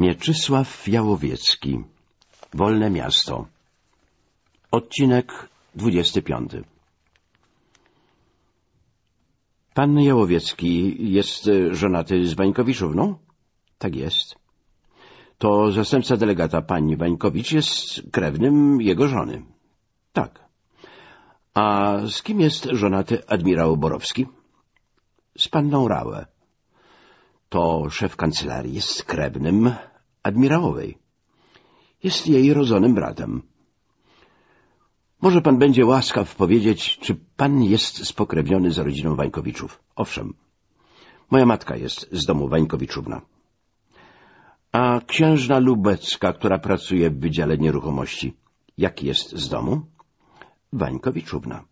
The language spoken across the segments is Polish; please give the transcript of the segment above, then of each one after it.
Mieczysław Jałowiecki Wolne miasto Odcinek 25 Pan Jałowiecki jest e, żonaty z Wańkowiczówną? Tak jest. To zastępca delegata pani Wańkowicz jest krewnym jego żony. Tak. A z kim jest żonaty admirał Borowski? Z panną Rałę. To szef kancelarii jest krewnym admirałowej. Jest jej rodzonym bratem. Może pan będzie łaskaw powiedzieć, czy pan jest spokrewniony z rodziną Wańkowiczów? Owszem. Moja matka jest z domu Wańkowiczówna. A księżna Lubecka, która pracuje w Wydziale Nieruchomości, jak jest z domu? Wańkowiczówna.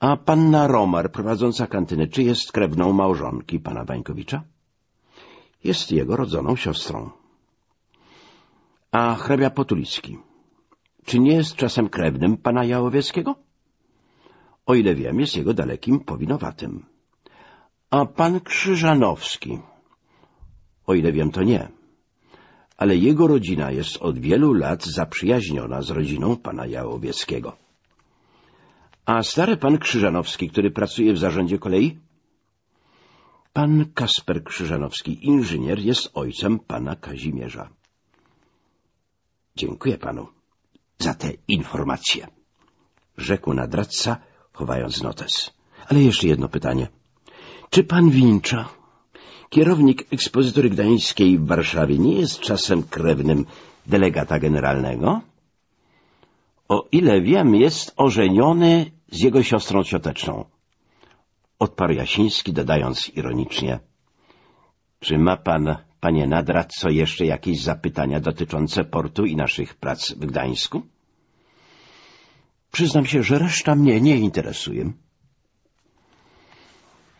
A panna Romar, prowadząca kantynę, czy jest krewną małżonki pana Wańkowicza? Jest jego rodzoną siostrą. A hrabia Potulicki, czy nie jest czasem krewnym pana Jałowieckiego? O ile wiem, jest jego dalekim powinowatym. A pan Krzyżanowski, o ile wiem, to nie. Ale jego rodzina jest od wielu lat zaprzyjaźniona z rodziną pana Jałowieckiego. A stary pan Krzyżanowski, który pracuje w zarządzie kolei? Pan Kasper Krzyżanowski, inżynier, jest ojcem pana Kazimierza. Dziękuję panu za te informacje, rzekł nadradca, chowając notes. Ale jeszcze jedno pytanie. Czy pan Wincza, kierownik ekspozytory gdańskiej w Warszawie, nie jest czasem krewnym delegata generalnego? O ile wiem, jest ożeniony z jego siostrą cioteczną. Odparł Jasiński, dodając ironicznie. Czy ma pan, panie nadradco, jeszcze jakieś zapytania dotyczące portu i naszych prac w Gdańsku? Przyznam się, że reszta mnie nie interesuje.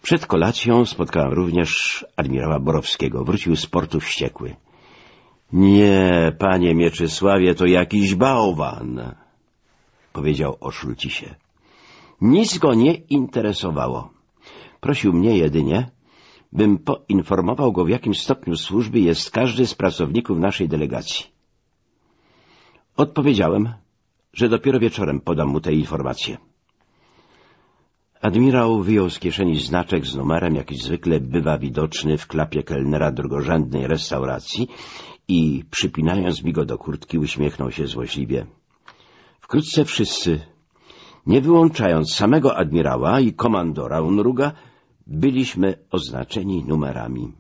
Przed kolacją spotkałem również admirała Borowskiego. Wrócił z portu wściekły. Nie, panie Mieczysławie, to jakiś bałwan, powiedział o Szulcisie. Nic go nie interesowało. Prosił mnie jedynie, bym poinformował go, w jakim stopniu służby jest każdy z pracowników naszej delegacji. Odpowiedziałem, że dopiero wieczorem podam mu te informacje. Admirał wyjął z kieszeni znaczek z numerem, jaki zwykle bywa widoczny w klapie kelnera drugorzędnej restauracji i, przypinając mi go do kurtki, uśmiechnął się złośliwie. Wkrótce wszyscy, nie wyłączając samego admirała i komandora Unruga, byliśmy oznaczeni numerami.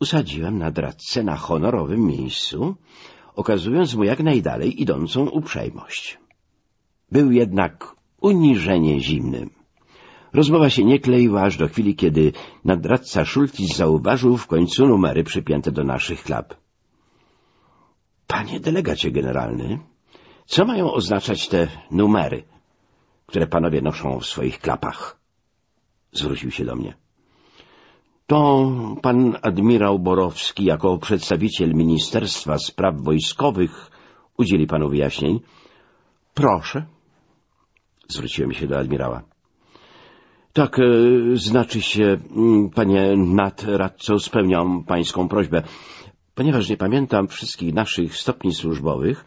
Usadziłem nadradcę na honorowym miejscu, okazując mu jak najdalej idącą uprzejmość. Był jednak uniżenie zimnym. Rozmowa się nie kleiła aż do chwili, kiedy nadradca Szultis zauważył w końcu numery przypięte do naszych klap. — Panie delegacie generalny, co mają oznaczać te numery, które panowie noszą w swoich klapach? Zwrócił się do mnie. To pan admirał Borowski jako przedstawiciel Ministerstwa Spraw Wojskowych udzieli panu wyjaśnień. Proszę. Zwróciłem się do admirała. Tak, e, znaczy się, panie nadradco, spełniam pańską prośbę. Ponieważ nie pamiętam wszystkich naszych stopni służbowych,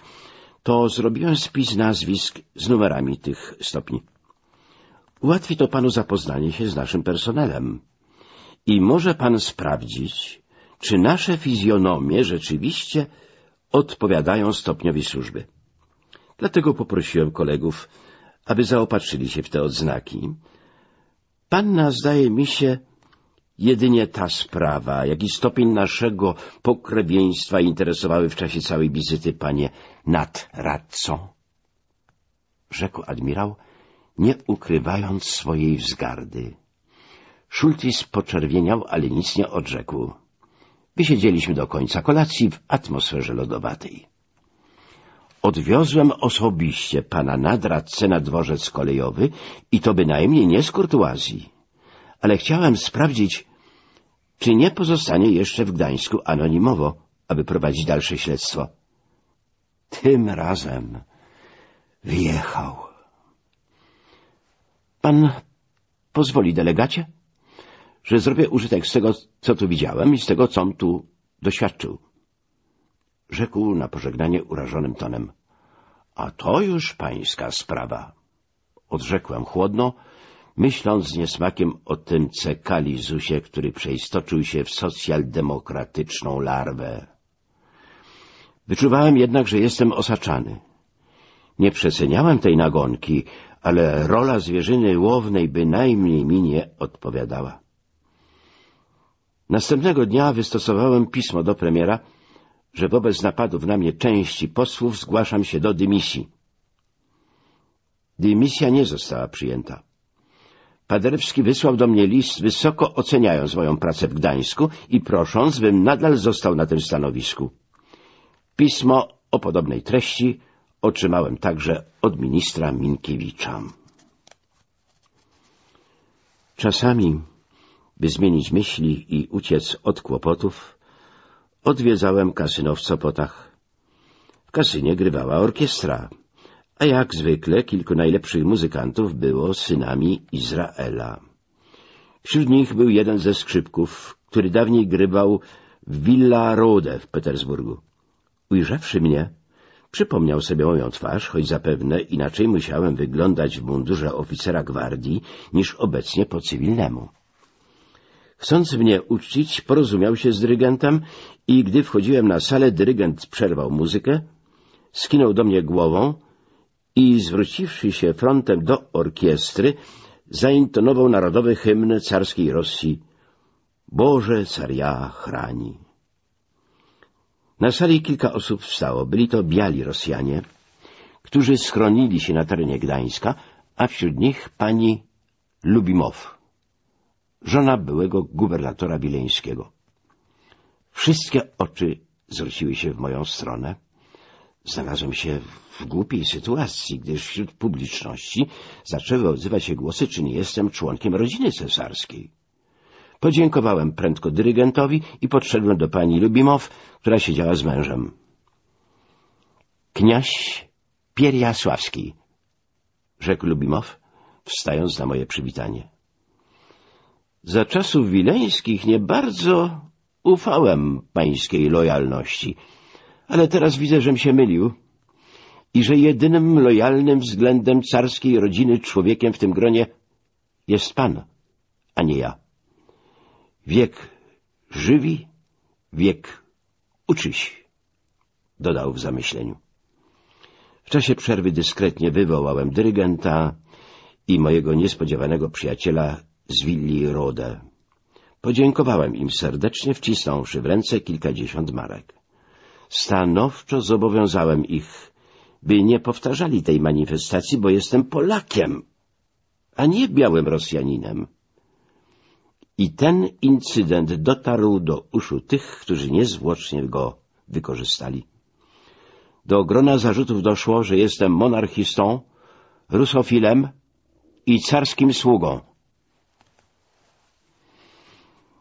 to zrobiłem spis nazwisk z numerami tych stopni. Ułatwi to panu zapoznanie się z naszym personelem. I może pan sprawdzić, czy nasze fizjonomie rzeczywiście odpowiadają stopniowi służby. Dlatego poprosiłem kolegów, aby zaopatrzyli się w te odznaki. Panna, zdaje mi się, jedynie ta sprawa, jak i stopień naszego pokrewieństwa interesowały w czasie całej wizyty panie nadradco. Rzekł admirał, nie ukrywając swojej wzgardy. Szultis poczerwieniał, ale nic nie odrzekł. Wysiedzieliśmy do końca kolacji w atmosferze lodowatej. Odwiozłem osobiście pana nadradcę na dworzec kolejowy i to bynajmniej nie z kurtuazji. Ale chciałem sprawdzić, czy nie pozostanie jeszcze w Gdańsku anonimowo, aby prowadzić dalsze śledztwo. Tym razem wyjechał. Pan pozwoli, delegacie, że zrobię użytek z tego, co tu widziałem i z tego, co tu doświadczył. Rzekł na pożegnanie urażonym tonem. A to już pańska sprawa. Odrzekłem chłodno, myśląc z niesmakiem o tym cekalizusie, który przeistoczył się w socjaldemokratyczną larwę. Wyczuwałem jednak, że jestem osaczany. Nie przeceniałem tej nagonki, ale rola zwierzyny łownej bynajmniej mi nie odpowiadała. Następnego dnia wystosowałem pismo do premiera, że wobec napadów na mnie części posłów zgłaszam się do dymisji. Dymisja nie została przyjęta. Paderewski wysłał do mnie list wysoko oceniając moją pracę w Gdańsku i prosząc, bym nadal został na tym stanowisku. Pismo o podobnej treści otrzymałem także od ministra Minkiewicza. Czasami, by zmienić myśli i uciec od kłopotów, odwiedzałem kasyno w Sopotach. W kasynie grywała orkiestra, a jak zwykle kilku najlepszych muzykantów było synami Izraela. Wśród nich był jeden ze skrzypków, który dawniej grywał w Villa Rode w Petersburgu. Ujrzawszy mnie, przypomniał sobie moją twarz, choć zapewne inaczej musiałem wyglądać w mundurze oficera gwardii niż obecnie po cywilnemu. Chcąc mnie uczcić, porozumiał się z dyrygentem i gdy wchodziłem na salę, dyrygent przerwał muzykę, skinął do mnie głową i zwróciwszy się frontem do orkiestry, zaintonował narodowy hymn carskiej Rosji Boże caria chrani. Na sali kilka osób wstało. Byli to biali Rosjanie, którzy schronili się na terenie Gdańska, a wśród nich pani Lubimow, żona byłego gubernatora wileńskiego. Wszystkie oczy zwróciły się w moją stronę. Znalazłem się w głupiej sytuacji, gdyż wśród publiczności zaczęły odzywać się głosy, czy nie jestem członkiem rodziny cesarskiej. Podziękowałem prędko dyrygentowi i podszedłem do pani Lubimow, która siedziała z mężem. Kniaś Pierjasławski, rzekł Lubimow, wstając na moje przywitanie. Za czasów wileńskich nie bardzo ufałem pańskiej lojalności, ale teraz widzę, żem się mylił i że jedynym lojalnym względem carskiej rodziny człowiekiem w tym gronie jest pan, a nie ja. Wiek żywi, wiek uczyś, dodał w zamyśleniu. W czasie przerwy dyskretnie wywołałem dyrygenta i mojego niespodziewanego przyjaciela z willi Rode. Podziękowałem im serdecznie, wcisnąwszy w ręce kilkadziesiąt marek. Stanowczo zobowiązałem ich, by nie powtarzali tej manifestacji, bo jestem Polakiem, a nie białym Rosjaninem. I ten incydent dotarł do uszu tych, którzy niezwłocznie go wykorzystali. Do grona zarzutów doszło, że jestem monarchistą, rusofilem i carskim sługą.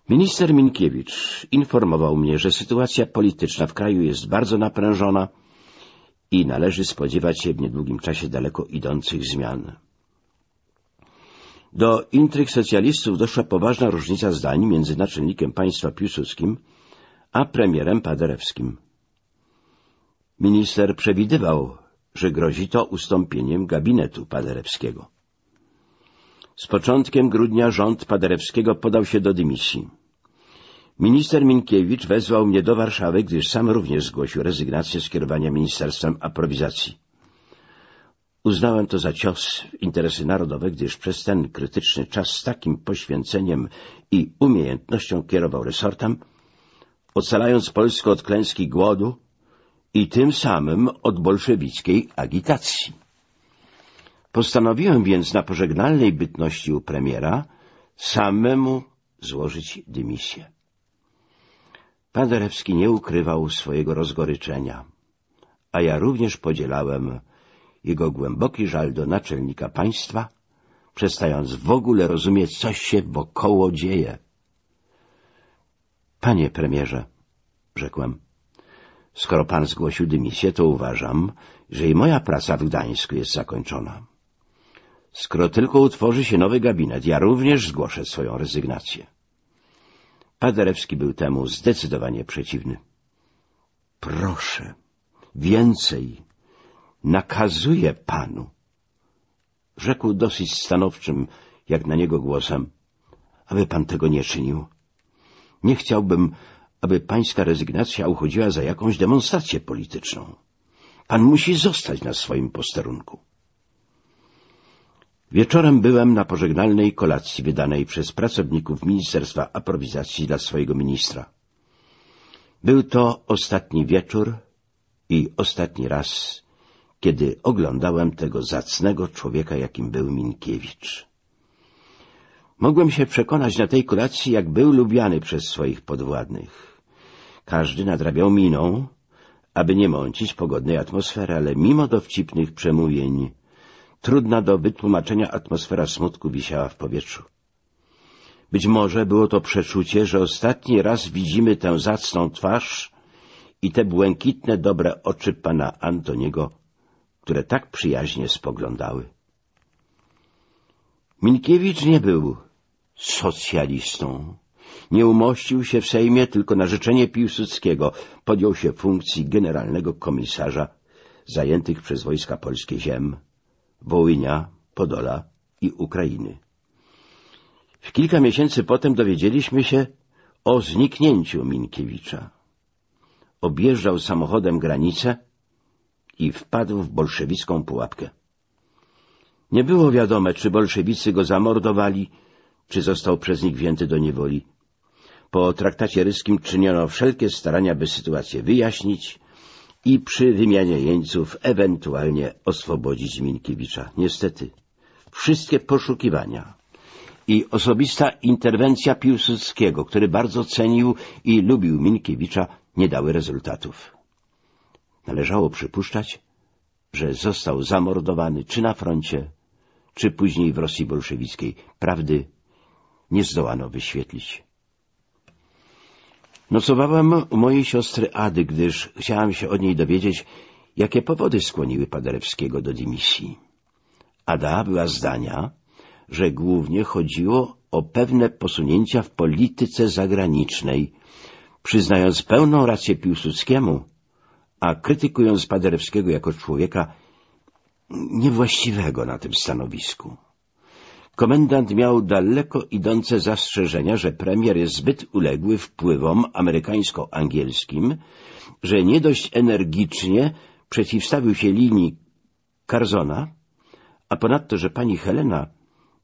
Minister Minkiewicz informował mnie, że sytuacja polityczna w kraju jest bardzo naprężona i należy spodziewać się w niedługim czasie daleko idących zmian. Do intryg socjalistów doszła poważna różnica zdań między naczelnikiem państwa Piłsudskim a premierem Paderewskim. Minister przewidywał, że grozi to ustąpieniem gabinetu Paderewskiego. Z początkiem grudnia rząd Paderewskiego podał się do dymisji. Minister Minkiewicz wezwał mnie do Warszawy, gdyż sam również zgłosił rezygnację z kierowania Ministerstwem Aprowizacji. Uznałem to za cios w interesy narodowe, gdyż przez ten krytyczny czas z takim poświęceniem i umiejętnością kierował resortem, ocalając Polskę od klęski głodu i tym samym od bolszewickiej agitacji. Postanowiłem więc na pożegnalnej bytności u premiera samemu złożyć dymisję. Pan Derewski nie ukrywał swojego rozgoryczenia, a ja również podzielałem jego głęboki żal do naczelnika państwa, przestając w ogóle rozumieć, co się wokoło dzieje. — Panie premierze — rzekłem, — skoro pan zgłosił dymisję, to uważam, że i moja praca w Gdańsku jest zakończona. Skoro tylko utworzy się nowy gabinet, ja również zgłoszę swoją rezygnację. Paderewski był temu zdecydowanie przeciwny. Proszę, więcej, nakazuję panu, rzekł dosyć stanowczym, jak na niego głosem, aby pan tego nie czynił. Nie chciałbym, aby pańska rezygnacja uchodziła za jakąś demonstrację polityczną. Pan musi zostać na swoim posterunku. Wieczorem byłem na pożegnalnej kolacji wydanej przez pracowników Ministerstwa Aprowizacji dla swojego ministra. Był to ostatni wieczór i ostatni raz, kiedy oglądałem tego zacnego człowieka, jakim był Minkiewicz. Mogłem się przekonać na tej kolacji, jak był lubiany przez swoich podwładnych. Każdy nadrabiał miną, aby nie mącić pogodnej atmosfery, ale mimo dowcipnych przemówień trudna do wytłumaczenia atmosfera smutku wisiała w powietrzu. Być może było to przeczucie, że ostatni raz widzimy tę zacną twarz i te błękitne, dobre oczy pana Antoniego, które tak przyjaźnie spoglądały. Minkiewicz nie był socjalistą. Nie umościł się w Sejmie, tylko na życzenie Piłsudskiego podjął się funkcji generalnego komisarza zajętych przez wojska polskie ziem, Wołynia, Podola i Ukrainy. W kilka miesięcy potem dowiedzieliśmy się o zniknięciu Minkiewicza. Objeżdżał samochodem granicę i wpadł w bolszewicką pułapkę. Nie było wiadome, czy bolszewicy go zamordowali, czy został przez nich wzięty do niewoli. Po traktacie ryskim czyniono wszelkie starania, by sytuację wyjaśnić i przy wymianie jeńców ewentualnie oswobodzić Minkiewicza. Niestety, wszystkie poszukiwania i osobista interwencja Piłsudskiego, który bardzo cenił i lubił Minkiewicza, nie dały rezultatów. Należało przypuszczać, że został zamordowany czy na froncie, czy później w Rosji bolszewickiej. Prawdy nie zdołano wyświetlić. Nocowałem u mojej siostry Ady, gdyż chciałam się od niej dowiedzieć, jakie powody skłoniły Paderewskiego do dymisji. Ada była zdania, że głównie chodziło o pewne posunięcia w polityce zagranicznej, przyznając pełną rację Piłsudskiemu, a krytykując Paderewskiego jako człowieka niewłaściwego na tym stanowisku. Komendant miał daleko idące zastrzeżenia, że premier jest zbyt uległy wpływom amerykańsko-angielskim, że nie dość energicznie przeciwstawił się linii Carzona, a ponadto, że pani Helena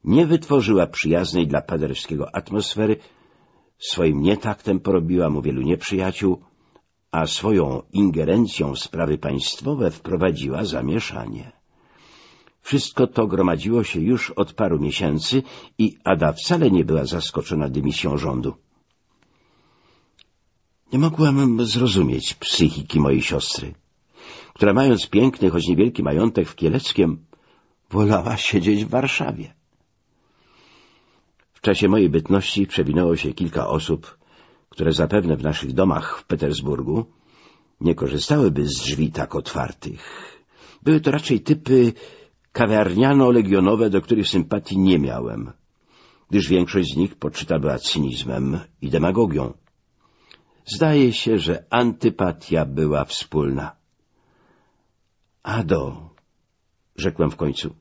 nie wytworzyła przyjaznej dla Paderewskiego atmosfery, swoim nietaktem porobiła mu wielu nieprzyjaciół, a swoją ingerencją w sprawy państwowe wprowadziła zamieszanie. Wszystko to gromadziło się już od paru miesięcy i Ada wcale nie była zaskoczona dymisją rządu. Nie mogłem zrozumieć psychiki mojej siostry, która mając piękny, choć niewielki majątek w Kieleckiem, wolała siedzieć w Warszawie. W czasie mojej bytności przewinęło się kilka osób, które zapewne w naszych domach w Petersburgu nie korzystałyby z drzwi tak otwartych. Były to raczej typy kawiarniano-legionowe, do których sympatii nie miałem, gdyż większość z nich poczyta była cynizmem i demagogią. Zdaje się, że antypatia była wspólna. Ado, rzekłem w końcu,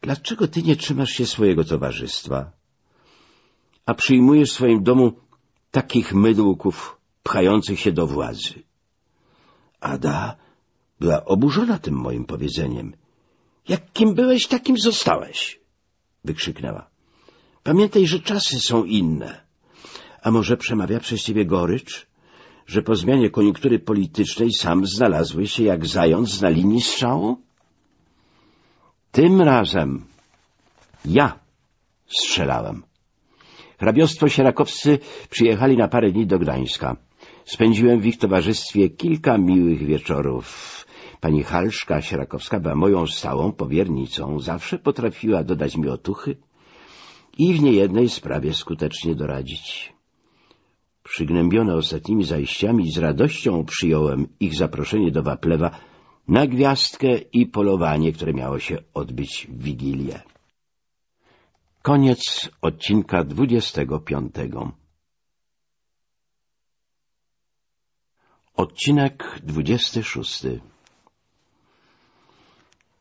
dlaczego ty nie trzymasz się swojego towarzystwa, a przyjmujesz w swoim domu takich mydłków pchających się do władzy? Ada była oburzona tym moim powiedzeniem Jakim byłeś, takim zostałeś! wykrzyknęła. Pamiętaj, że czasy są inne. A może przemawia przez ciebie gorycz, że po zmianie koniunktury politycznej sam znalazłeś się jak zając na linii strzału? Tym razem ja strzelałem. Hrabiostwo sierakowscy przyjechali na parę dni do Gdańska. Spędziłem w ich towarzystwie kilka miłych wieczorów. Pani Halszka Sierakowska była moją stałą powiernicą, zawsze potrafiła dodać mi otuchy i w niejednej sprawie skutecznie doradzić. Przygnębiony ostatnimi zajściami, z radością przyjąłem ich zaproszenie do Waplewa na gwiazdkę i polowanie, które miało się odbyć w Wigilię. Koniec odcinka dwudziestego piątego. Odcinek 26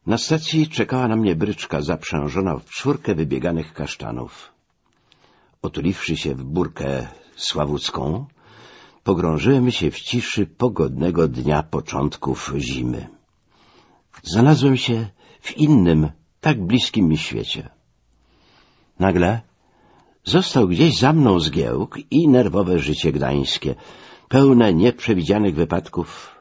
Na stacji czekała na mnie bryczka zaprzężona w czwórkę wybieganych kasztanów. Otuliwszy się w burkę sławucką, pogrążyłem się w ciszy pogodnego dnia początków zimy. Znalazłem się w innym, tak bliskim mi świecie. Nagle został gdzieś za mną zgiełk i nerwowe życie gdańskie, pełne nieprzewidzianych wypadków,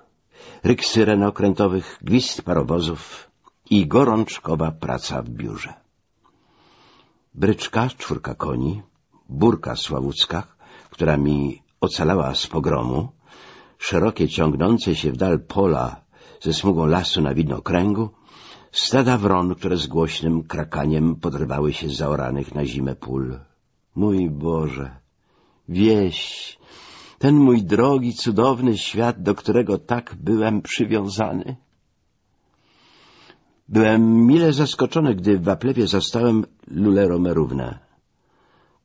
ryk syren okrętowych, gwizd parowozów i gorączkowa praca w biurze. Bryczka, czwórka koni, burka sławucka, która mi ocalała z pogromu, szerokie ciągnące się w dal pola ze smugą lasu na widnokręgu, stada wron, które z głośnym krakaniem podrywały się z zaoranych na zimę pól. Mój Boże, wieś, ten mój drogi, cudowny świat, do którego tak byłem przywiązany. Byłem mile zaskoczony, gdy w Waplewie zastałem Lulę Romerównę.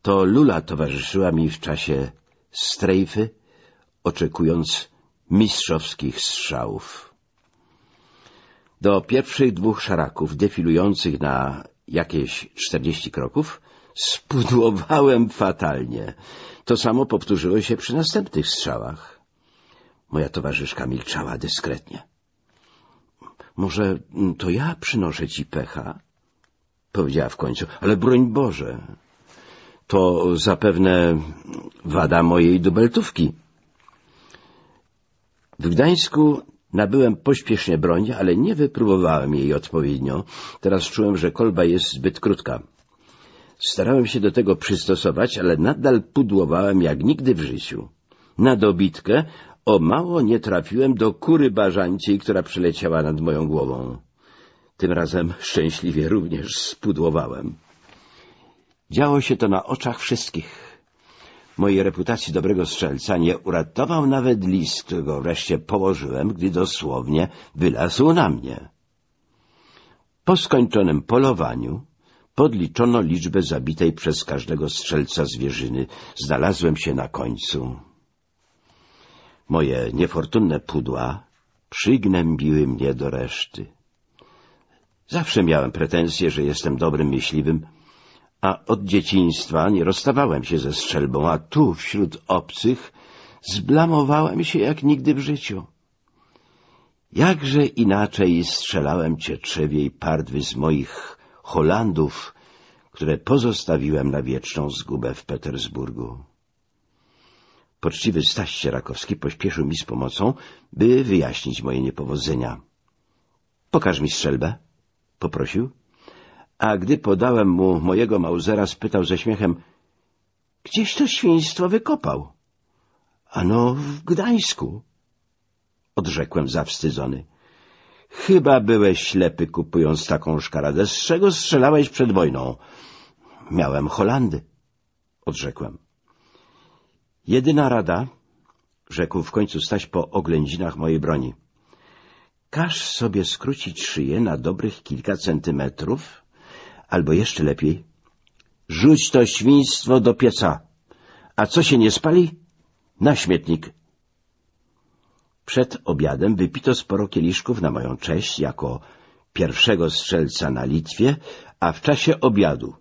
To Lula towarzyszyła mi w czasie strejfy, oczekując mistrzowskich strzałów. Do pierwszych dwóch szaraków defilujących na jakieś czterdzieści kroków spudłowałem fatalnie. To samo powtórzyło się przy następnych strzałach. Moja towarzyszka milczała dyskretnie. — Może to ja przynoszę ci pecha? — powiedziała w końcu. — Ale broń Boże, to zapewne wada mojej dubeltówki. W Gdańsku nabyłem pośpiesznie broń, ale nie wypróbowałem jej odpowiednio. Teraz czułem, że kolba jest zbyt krótka. Starałem się do tego przystosować, ale nadal pudłowałem jak nigdy w życiu. Na dobitkę o mało nie trafiłem do kury bażanciej, która przeleciała nad moją głową. Tym razem szczęśliwie również spudłowałem. Działo się to na oczach wszystkich. Mojej reputacji dobrego strzelca nie uratował nawet list, którego wreszcie położyłem, gdy dosłownie wylazł na mnie. Po skończonym polowaniu Podliczono liczbę zabitej przez każdego strzelca zwierzyny. Znalazłem się na końcu. Moje niefortunne pudła przygnębiły mnie do reszty. Zawsze miałem pretensje, że jestem dobrym myśliwym, a od dzieciństwa nie rozstawałem się ze strzelbą, a tu, wśród obcych, zblamowałem się jak nigdy w życiu. Jakże inaczej strzelałem cietrzewiej pardwy z moich Holandów, które pozostawiłem na wieczną zgubę w Petersburgu. Poczciwy Staś Sierakowski pośpieszył mi z pomocą, by wyjaśnić moje niepowodzenia. — Pokaż mi strzelbę — poprosił. A gdy podałem mu mojego Mausera, spytał ze śmiechem — Gdzieś to świństwo wykopał? — Ano, w Gdańsku — odrzekłem zawstydzony. Chyba byłeś ślepy, kupując taką szkaradę. Z czego strzelałeś przed wojną? Miałem Holandy, odrzekłem. Jedyna rada, rzekł w końcu Staś po oględzinach mojej broni. Każ sobie skrócić szyję na dobrych kilka centymetrów, albo jeszcze lepiej, rzuć to świństwo do pieca, a co się nie spali? Na śmietnik. Przed obiadem wypito sporo kieliszków na moją cześć jako pierwszego strzelca na Litwie, a w czasie obiadu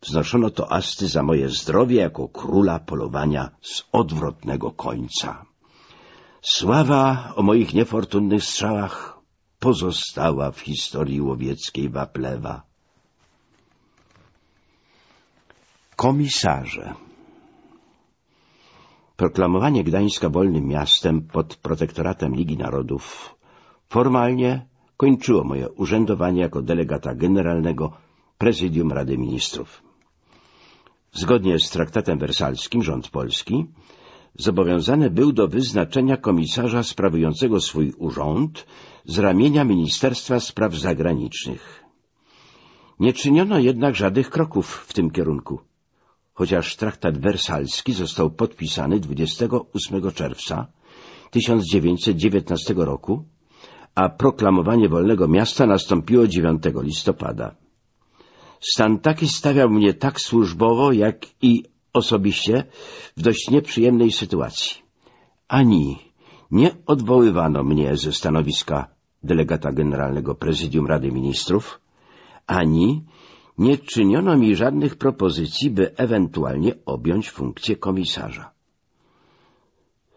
wznoszono toasty za moje zdrowie jako króla polowania z odwrotnego końca. Sława o moich niefortunnych strzałach pozostała w historii łowieckiej Waplewa. Komisarze Proklamowanie Gdańska wolnym miastem pod protektoratem Ligi Narodów formalnie kończyło moje urzędowanie jako delegata generalnego Prezydium Rady Ministrów. Zgodnie z traktatem wersalskim rząd polski zobowiązany był do wyznaczenia komisarza sprawującego swój urząd z ramienia Ministerstwa Spraw Zagranicznych. Nie czyniono jednak żadnych kroków w tym kierunku chociaż traktat wersalski został podpisany 28 czerwca 1919 roku, a proklamowanie wolnego miasta nastąpiło 9 listopada. Stan taki stawiał mnie tak służbowo, jak i osobiście w dość nieprzyjemnej sytuacji. Ani nie odwoływano mnie ze stanowiska delegata generalnego Prezydium Rady Ministrów, ani nie czyniono mi żadnych propozycji, by ewentualnie objąć funkcję komisarza.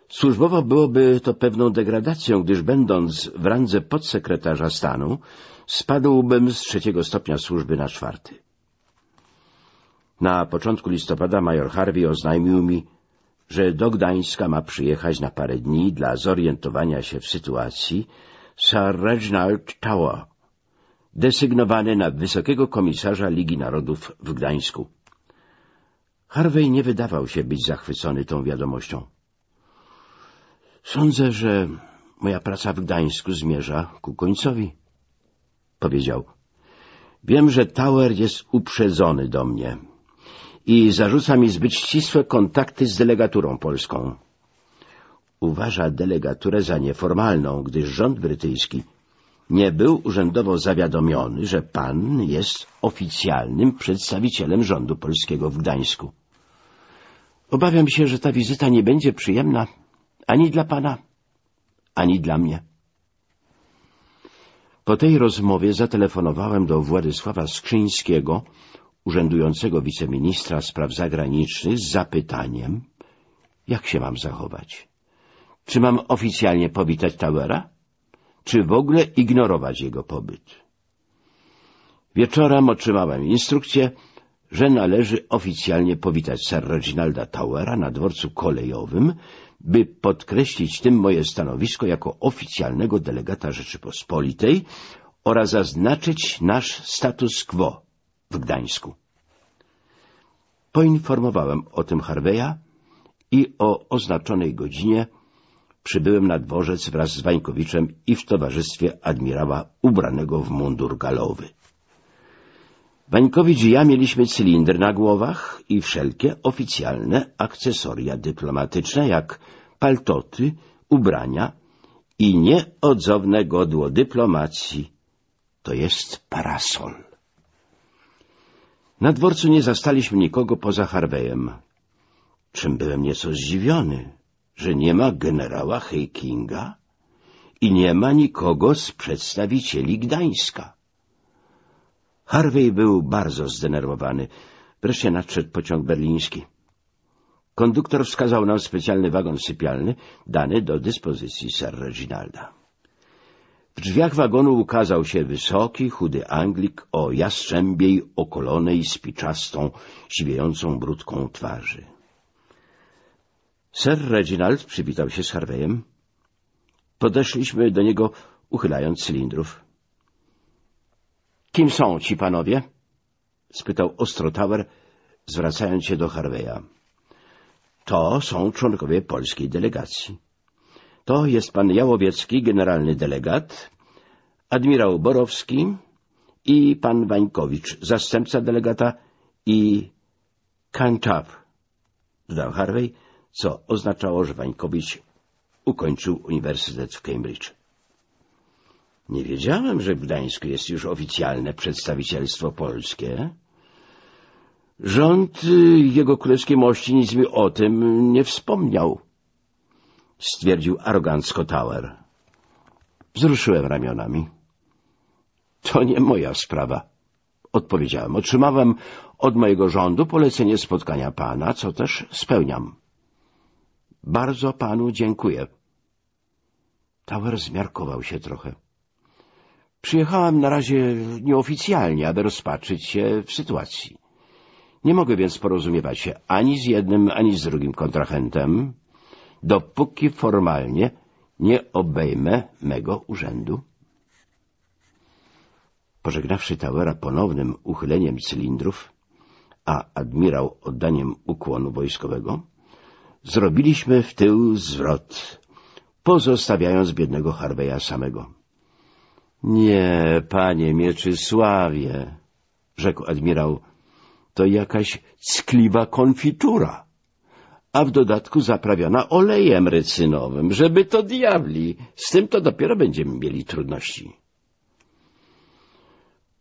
Służbowo byłoby to pewną degradacją, gdyż będąc w randze podsekretarza stanu, spadłbym z trzeciego stopnia służby na czwarty. Na początku listopada major Harvey oznajmił mi, że do Gdańska ma przyjechać na parę dni dla zorientowania się w sytuacji Sir Reginald Tower, desygnowany na wysokiego komisarza Ligi Narodów w Gdańsku. Harvey nie wydawał się być zachwycony tą wiadomością. Sądzę, że moja praca w Gdańsku zmierza ku końcowi, powiedział. Wiem, że Tower jest uprzedzony do mnie i zarzuca mi zbyt ścisłe kontakty z delegaturą polską. Uważa delegaturę za nieformalną, gdyż rząd brytyjski nie był urzędowo zawiadomiony, że pan jest oficjalnym przedstawicielem rządu polskiego w Gdańsku. Obawiam się, że ta wizyta nie będzie przyjemna ani dla pana, ani dla mnie. Po tej rozmowie zatelefonowałem do Władysława Skrzyńskiego, urzędującego wiceministra spraw zagranicznych, z zapytaniem, jak się mam zachować. Czy mam oficjalnie powitać Towera? Czy w ogóle ignorować jego pobyt? Wieczorem otrzymałem instrukcję, że należy oficjalnie powitać Sir Reginalda Towera na dworcu kolejowym, by podkreślić tym moje stanowisko jako oficjalnego delegata Rzeczypospolitej oraz zaznaczyć nasz status quo w Gdańsku. Poinformowałem o tym Harveya i o oznaczonej godzinie przybyłem na dworzec wraz z Wańkowiczem i w towarzystwie admirała ubranego w mundur galowy. Wańkowicz i ja mieliśmy cylinder na głowach i wszelkie oficjalne akcesoria dyplomatyczne, jak paltoty, ubrania i nieodzowne godło dyplomacji, to jest parasol. Na dworcu nie zastaliśmy nikogo poza Harveyem, czym byłem nieco zdziwiony, że nie ma generała Heikinga i nie ma nikogo z przedstawicieli Gdańska. Harvey był bardzo zdenerwowany. Wreszcie nadszedł pociąg berliński. Konduktor wskazał nam specjalny wagon sypialny, dany do dyspozycji Sir Reginalda. W drzwiach wagonu ukazał się wysoki, chudy Anglik o jastrzębiej okolonej spiczastą, siwiejącą brudką twarzy. Sir Reginald przywitał się z Harveyem. Podeszliśmy do niego, uchylając cylindrów. — Kim są ci panowie? — spytał Ostrotower, zwracając się do Harveya. — To są członkowie polskiej delegacji. To jest pan Jałowiecki, generalny delegat, admirał Borowski i pan Wańkowicz, zastępca delegata i Kanczap, dodał Harvey, co oznaczało, że Wańkowicz ukończył uniwersytet w Cambridge. Nie wiedziałem, że w Gdańsku jest już oficjalne przedstawicielstwo polskie. Rząd jego królewskiej mości nic mi o tym nie wspomniał, stwierdził arogancko Tower. Wzruszyłem ramionami. To nie moja sprawa, odpowiedziałem. Otrzymałem od mojego rządu polecenie spotkania pana, co też spełniam. Bardzo panu dziękuję. Tower zmiarkował się trochę. Przyjechałem na razie nieoficjalnie, aby rozpatrzyć się w sytuacji. Nie mogę więc porozumiewać się ani z jednym, ani z drugim kontrahentem, dopóki formalnie nie obejmę mego urzędu. Pożegnawszy Towera ponownym uchyleniem cylindrów, a admirał oddaniem ukłonu wojskowego, zrobiliśmy w tył zwrot, pozostawiając biednego Harveya samego. — Nie, panie Mieczysławie — rzekł admirał, — to jakaś ckliwa konfitura, a w dodatku zaprawiona olejem rycynowym, żeby to diabli, z tym to dopiero będziemy mieli trudności.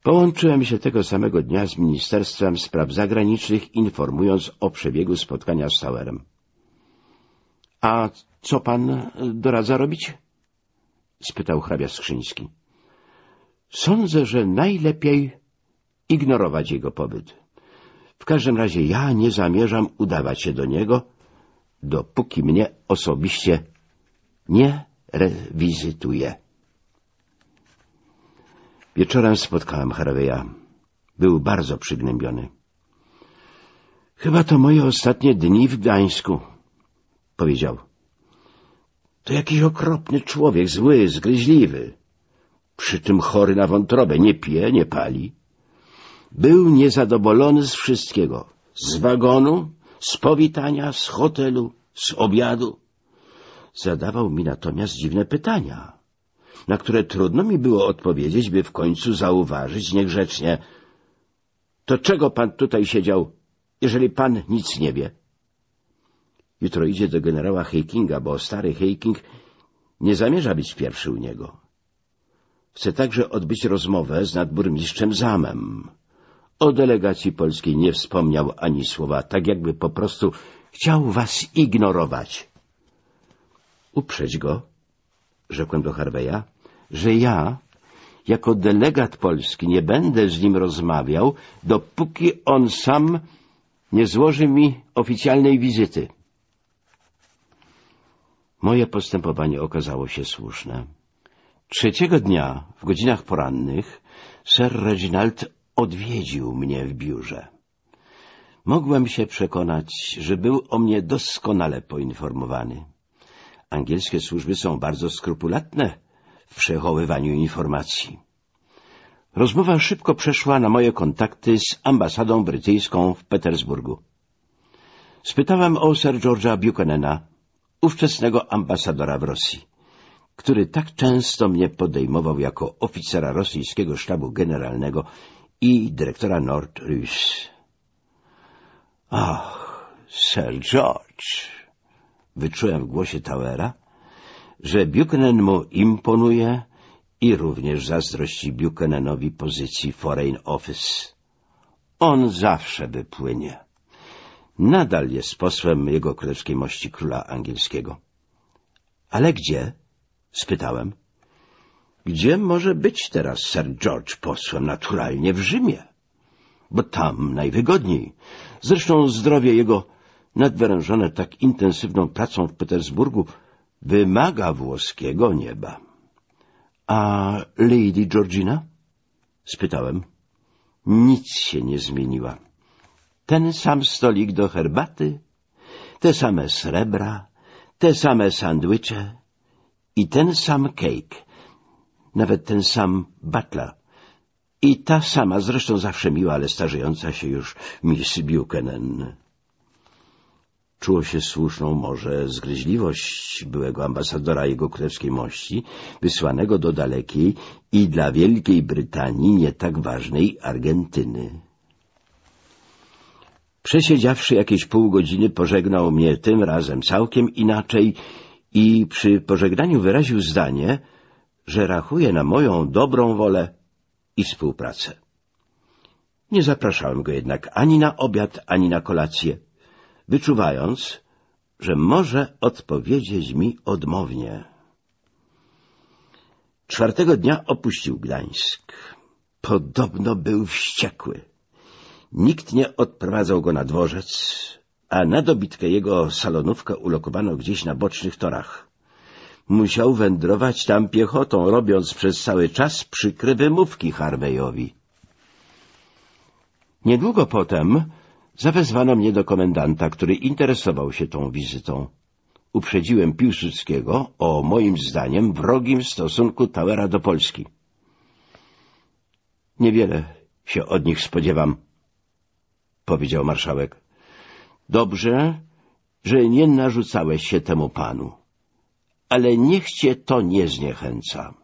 Połączyłem się tego samego dnia z Ministerstwem Spraw Zagranicznych, informując o przebiegu spotkania z Sauerem. — A Co pan doradza robić? spytał hrabia Skrzyński. Sądzę, że najlepiej ignorować jego pobyt. W każdym razie ja nie zamierzam udawać się do niego, dopóki mnie osobiście nie rewizytuje. Wieczorem spotkałem Haraweja. Był bardzo przygnębiony. Chyba to moje ostatnie dni w Gdańsku, powiedział. To jakiś okropny człowiek, zły, zgryźliwy. Przy tym chory na wątrobę, nie pije, nie pali. Był niezadowolony z wszystkiego. Z wagonu, z powitania, z hotelu, z obiadu. Zadawał mi natomiast dziwne pytania, na które trudno mi było odpowiedzieć, by w końcu zauważyć niegrzecznie. To czego pan tutaj siedział, jeżeli pan nic nie wie? Jutro idzie do generała Heikinga, bo stary Heiking nie zamierza być pierwszy u niego. Chce także odbyć rozmowę z nadburmistrzem Zamem. O delegacji polskiej nie wspomniał ani słowa, tak jakby po prostu chciał was ignorować. Uprzeć go, rzekłem do Harveya, że ja, jako delegat polski, nie będę z nim rozmawiał, dopóki on sam nie złoży mi oficjalnej wizyty. Moje postępowanie okazało się słuszne. Trzeciego dnia, w godzinach porannych, Sir Reginald odwiedził mnie w biurze. Mogłem się przekonać, że był o mnie doskonale poinformowany. Angielskie służby są bardzo skrupulatne w przechowywaniu informacji. Rozmowa szybko przeszła na moje kontakty z ambasadą brytyjską w Petersburgu. Spytałem o Sir George'a Buchanana, ówczesnego ambasadora w Rosji, który tak często mnie podejmował jako oficera rosyjskiego sztabu generalnego i dyrektora Nord-Rus. Ach, Sir George! Wyczułem w głosie Towera, że Buchanan mu imponuje i również zazdrości Buchananowi pozycji Foreign Office. On zawsze wypłynie. Nadal jest posłem jego królewskiej mości króla angielskiego. — Ale gdzie? — spytałem. — Gdzie może być teraz Sir George posłem? Naturalnie w Rzymie. Bo tam najwygodniej. Zresztą zdrowie jego, nadwyrężone tak intensywną pracą w Petersburgu, wymaga włoskiego nieba. — A Lady Georgina? — spytałem. Nic się nie zmieniła ten sam stolik do herbaty, te same srebra, te same sandwicze i ten sam cake, nawet ten sam butler i ta sama, zresztą zawsze miła, ale starzejąca się już Miss Buchanan. Czuło się słuszną może zgryźliwość byłego ambasadora jego królewskiej mości, wysłanego do dalekiej i dla Wielkiej Brytanii nie tak ważnej Argentyny. Przesiedziawszy jakieś pół godziny, pożegnał mnie tym razem całkiem inaczej i przy pożegnaniu wyraził zdanie, że rachuje na moją dobrą wolę i współpracę. Nie zapraszałem go jednak ani na obiad, ani na kolację, wyczuwając, że może odpowiedzieć mi odmownie. Czwartego dnia opuścił Gdańsk. Podobno był wściekły. Nikt nie odprowadzał go na dworzec, a na dobitkę jego salonówkę ulokowano gdzieś na bocznych torach. Musiał wędrować tam piechotą, robiąc przez cały czas przykre wymówki Harveyowi. Niedługo potem zawezwano mnie do komendanta, który interesował się tą wizytą. Uprzedziłem Piłsudskiego o moim zdaniem wrogim stosunku Tauera do Polski. Niewiele się od nich spodziewam, powiedział marszałek. Dobrze, że nie narzucałeś się temu panu, ale niech cię to nie zniechęca.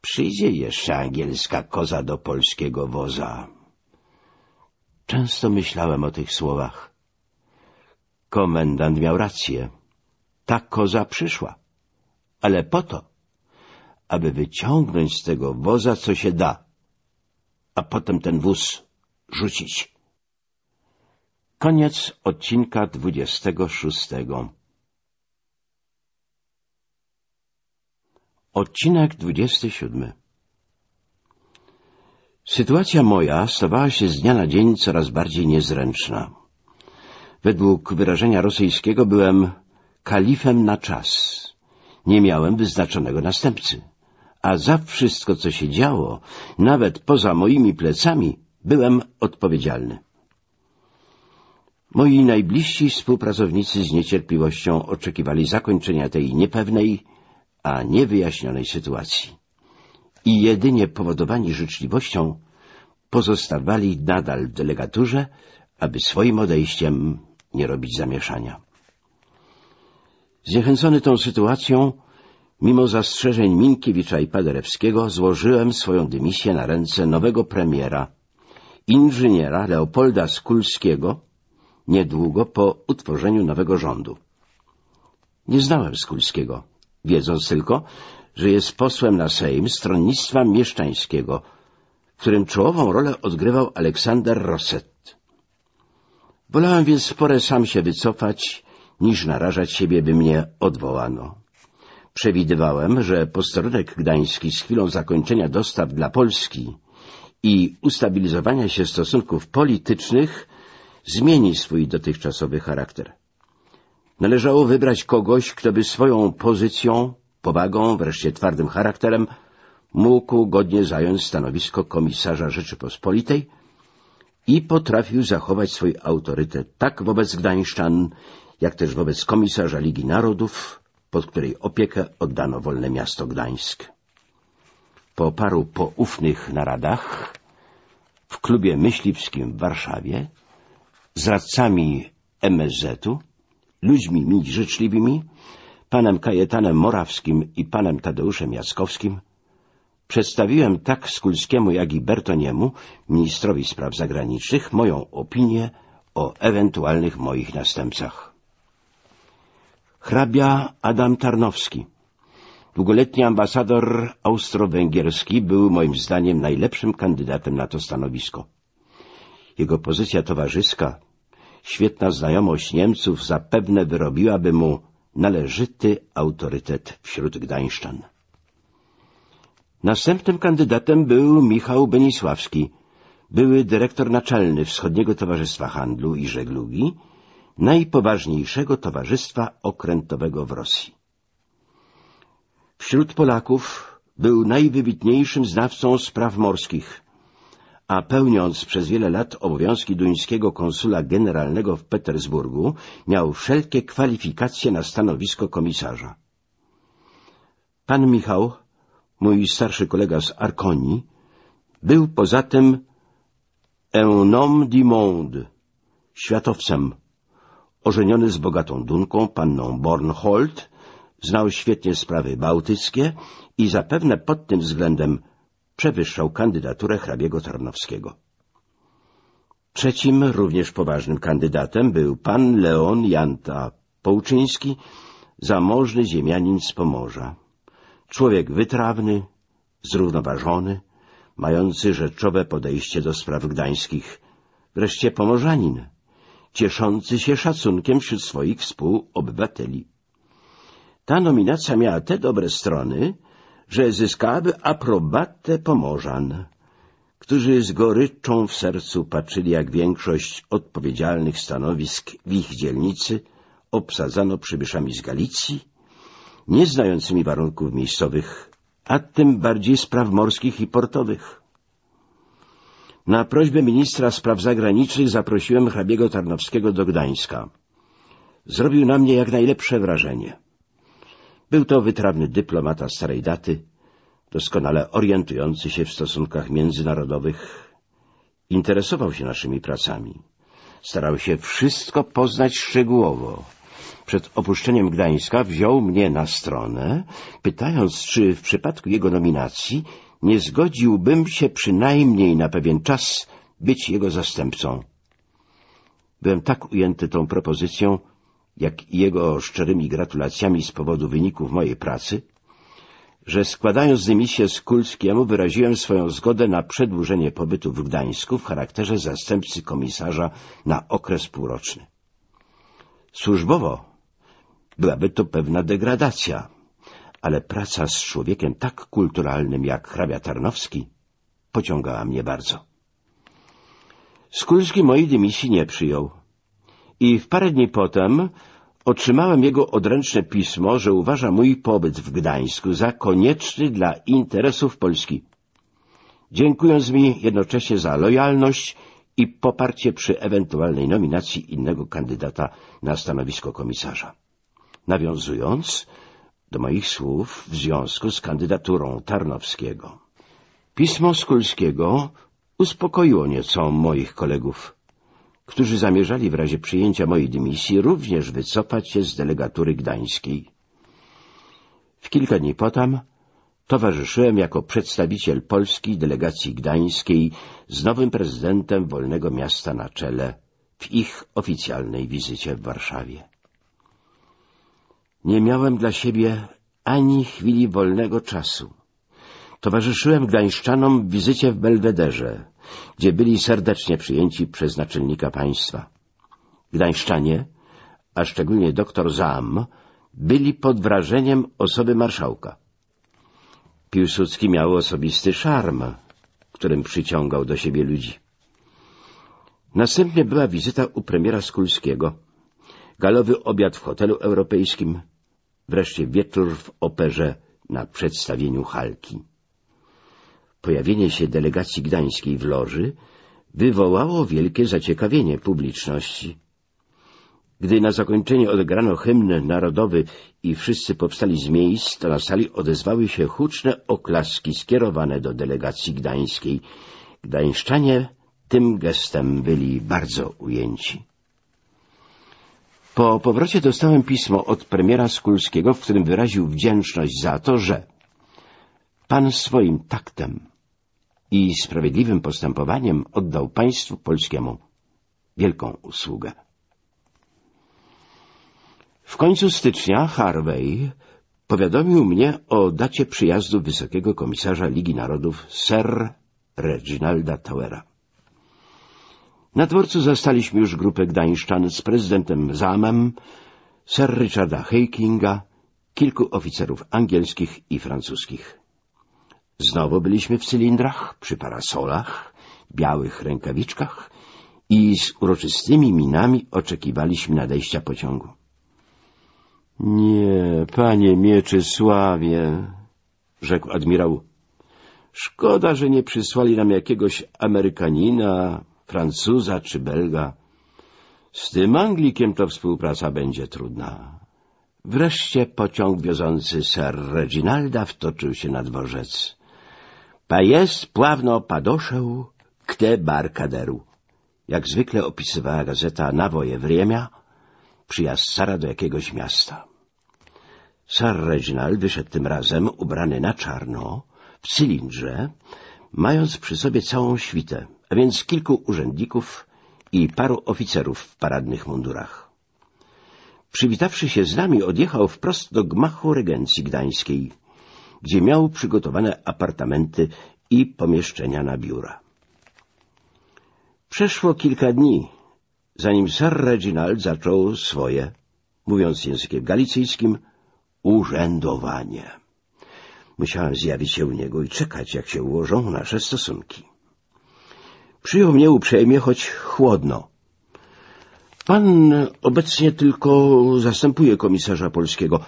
Przyjdzie jeszcze angielska koza do polskiego woza. Często myślałem o tych słowach. Komendant miał rację. Ta koza przyszła, ale po to, aby wyciągnąć z tego woza, co się da, a potem ten wóz rzucić. Koniec odcinka dwudziestego szóstego. Odcinek 27 Sytuacja moja stawała się z dnia na dzień coraz bardziej niezręczna. Według wyrażenia rosyjskiego byłem kalifem na czas. Nie miałem wyznaczonego następcy. A za wszystko, co się działo, nawet poza moimi plecami, byłem odpowiedzialny. Moi najbliżsi współpracownicy z niecierpliwością oczekiwali zakończenia tej niepewnej, a niewyjaśnionej sytuacji. I jedynie powodowani życzliwością pozostawali nadal w delegaturze, aby swoim odejściem nie robić zamieszania. Zniechęcony tą sytuacją, mimo zastrzeżeń Minkiewicza i Paderewskiego, złożyłem swoją dymisję na ręce nowego premiera, inżyniera Leopolda Skulskiego, niedługo po utworzeniu nowego rządu. Nie znałem Skulskiego, wiedząc tylko, że jest posłem na Sejm Stronnictwa Mieszczańskiego, w którym czołową rolę odgrywał Aleksander Rosset. Wolałem więc porę sam się wycofać, niż narażać siebie, by mnie odwołano. Przewidywałem, że posterunek gdański z chwilą zakończenia dostaw dla Polski i ustabilizowania się stosunków politycznych zmieni swój dotychczasowy charakter. Należało wybrać kogoś, kto by swoją pozycją, powagą, wreszcie twardym charakterem mógł godnie zająć stanowisko komisarza Rzeczypospolitej i potrafił zachować swój autorytet tak wobec Gdańszczan, jak też wobec komisarza Ligi Narodów, pod której opiekę oddano wolne miasto Gdańsk. Po paru poufnych naradach w klubie myśliwskim w Warszawie z radcami MSZ-u, ludźmi mi życzliwymi, panem Kajetanem Morawskim i panem Tadeuszem Jackowskim, przedstawiłem tak Skulskiemu, jak i Bertoniemu, ministrowi spraw zagranicznych, moją opinię o ewentualnych moich następcach. Hrabia Adam Tarnowski, długoletni ambasador austro-węgierski, był moim zdaniem najlepszym kandydatem na to stanowisko. Jego pozycja towarzyska, świetna znajomość Niemców zapewne wyrobiłaby mu należyty autorytet wśród gdańszczan. Następnym kandydatem był Michał Benisławski, były dyrektor naczelny Wschodniego Towarzystwa Handlu i Żeglugi, najpoważniejszego towarzystwa okrętowego w Rosji. Wśród Polaków był najwybitniejszym znawcą spraw morskich, a pełniąc przez wiele lat obowiązki duńskiego konsula generalnego w Petersburgu, miał wszelkie kwalifikacje na stanowisko komisarza. Pan Michał, mój starszy kolega z Arkonii, był poza tym un homme du monde, światowcem, ożeniony z bogatą Dunką, panną Bornhold, znał świetnie sprawy bałtyckie i zapewne pod tym względem przewyższał kandydaturę hrabiego Tarnowskiego. Trzecim, również poważnym kandydatem był pan Leon Janta Połczyński, zamożny ziemianin z Pomorza. Człowiek wytrawny, zrównoważony, mający rzeczowe podejście do spraw gdańskich, wreszcie pomorzanin, cieszący się szacunkiem wśród swoich współobywateli. Ta nominacja miała te dobre strony, że zyskałaby aprobatę Pomorzan, którzy z goryczą w sercu patrzyli, jak większość odpowiedzialnych stanowisk w ich dzielnicy obsadzano przybyszami z Galicji, nie znającymi warunków miejscowych, a tym bardziej spraw morskich i portowych. Na prośbę ministra spraw zagranicznych zaprosiłem hrabiego Tarnowskiego do Gdańska. Zrobił na mnie jak najlepsze wrażenie. Był to wytrawny dyplomata starej daty, doskonale orientujący się w stosunkach międzynarodowych. Interesował się naszymi pracami. Starał się wszystko poznać szczegółowo. Przed opuszczeniem Gdańska wziął mnie na stronę, pytając, czy w przypadku jego nominacji nie zgodziłbym się przynajmniej na pewien czas być jego zastępcą. Byłem tak ujęty tą propozycją, jak i jego szczerymi gratulacjami z powodu wyników mojej pracy, że składając dymisję Skulskiemu wyraziłem swoją zgodę na przedłużenie pobytu w Gdańsku w charakterze zastępcy komisarza na okres półroczny. Służbowo byłaby to pewna degradacja, ale praca z człowiekiem tak kulturalnym jak hrabia Tarnowski pociągała mnie bardzo. Skulski mojej dymisji nie przyjął i w parę dni potem otrzymałem jego odręczne pismo, że uważa mój pobyt w Gdańsku za konieczny dla interesów Polski. Dziękując mi jednocześnie za lojalność i poparcie przy ewentualnej nominacji innego kandydata na stanowisko komisarza. Nawiązując do moich słów w związku z kandydaturą Tarnowskiego. Pismo Skulskiego uspokoiło nieco moich kolegów, którzy zamierzali w razie przyjęcia mojej dymisji również wycofać się z delegatury gdańskiej. W kilka dni potem towarzyszyłem jako przedstawiciel polskiej delegacji gdańskiej z nowym prezydentem Wolnego Miasta na czele w ich oficjalnej wizycie w Warszawie. Nie miałem dla siebie ani chwili wolnego czasu. Towarzyszyłem gdańszczanom w wizycie w Belwederze, gdzie byli serdecznie przyjęci przez naczelnika państwa. Gdańszczanie, a szczególnie doktor Zam, byli pod wrażeniem osoby marszałka. Piłsudski miał osobisty szarm, którym przyciągał do siebie ludzi. Następnie była wizyta u premiera Skulskiego, galowy obiad w hotelu europejskim, wreszcie wieczór w operze na przedstawieniu Halki. Pojawienie się delegacji gdańskiej w loży wywołało wielkie zaciekawienie publiczności. Gdy na zakończenie odegrano hymn narodowy i wszyscy powstali z miejsc, to na sali odezwały się huczne oklaski skierowane do delegacji gdańskiej. Gdańszczanie tym gestem byli bardzo ujęci. Po powrocie dostałem pismo od premiera Skulskiego, w którym wyraził wdzięczność za to, że pan swoim taktem i sprawiedliwym postępowaniem oddał państwu polskiemu wielką usługę. W końcu stycznia Harvey powiadomił mnie o dacie przyjazdu wysokiego komisarza Ligi Narodów Sir Reginalda Towera. Na dworcu zastaliśmy już grupę gdańszczan z prezydentem Zamem, Sir Richarda Hakinga, kilku oficerów angielskich i francuskich. Znowu byliśmy w cylindrach, przy parasolach, białych rękawiczkach i z uroczystymi minami oczekiwaliśmy nadejścia pociągu. — Nie, panie Mieczysławie — rzekł admirał. — Szkoda, że nie przysłali nam jakiegoś Amerykanina, Francuza czy Belga. Z tym Anglikiem to współpraca będzie trudna. Wreszcie pociąg wiozący Sir Reginalda wtoczył się na dworzec. Pajes pławno padoszeł kte barkaderu. Jak zwykle opisywała gazeta Nawoje Wriemia, przyjazd Sara do jakiegoś miasta. Sir Reginald wyszedł tym razem ubrany na czarno, w cylindrze, mając przy sobie całą świtę, a więc kilku urzędników i paru oficerów w paradnych mundurach. Przywitawszy się z nami, odjechał wprost do gmachu regencji gdańskiej, gdzie miał przygotowane apartamenty i pomieszczenia na biura. Przeszło kilka dni, zanim Sir Reginald zaczął swoje, mówiąc językiem galicyjskim, urzędowanie. Musiałem zjawić się u niego i czekać, jak się ułożą nasze stosunki. Przyjął mnie uprzejmie, choć chłodno. Pan obecnie tylko zastępuje komisarza polskiego.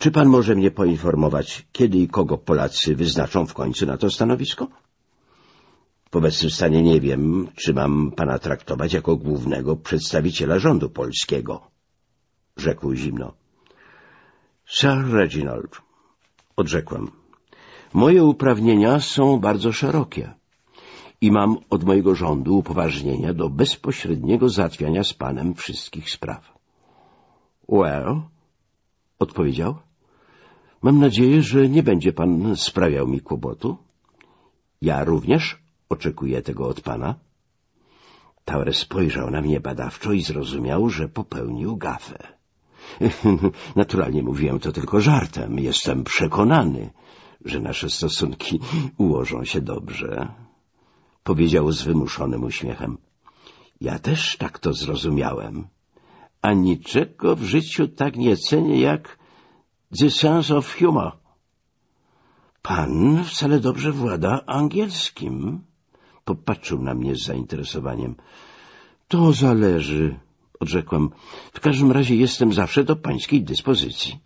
Czy pan może mnie poinformować, kiedy i kogo Polacy wyznaczą w końcu na to stanowisko? W obecnym stanie nie wiem, czy mam pana traktować jako głównego przedstawiciela rządu polskiego, rzekł zimno. Sir Reginald, odrzekłem, moje uprawnienia są bardzo szerokie i mam od mojego rządu upoważnienia do bezpośredniego załatwiania z panem wszystkich spraw. Well, odpowiedział, mam nadzieję, że nie będzie pan sprawiał mi kłopotu. Ja również oczekuję tego od pana. Tauer spojrzał na mnie badawczo i zrozumiał, że popełnił gafę. Naturalnie mówiłem to tylko żartem. Jestem przekonany, że nasze stosunki ułożą się dobrze powiedział z wymuszonym uśmiechem. Ja też tak to zrozumiałem. A niczego w życiu tak nie cenię jak The sense of humor. Pan wcale dobrze włada angielskim. Popatrzył na mnie z zainteresowaniem. To zależy, odrzekłem. W każdym razie jestem zawsze do pańskiej dyspozycji.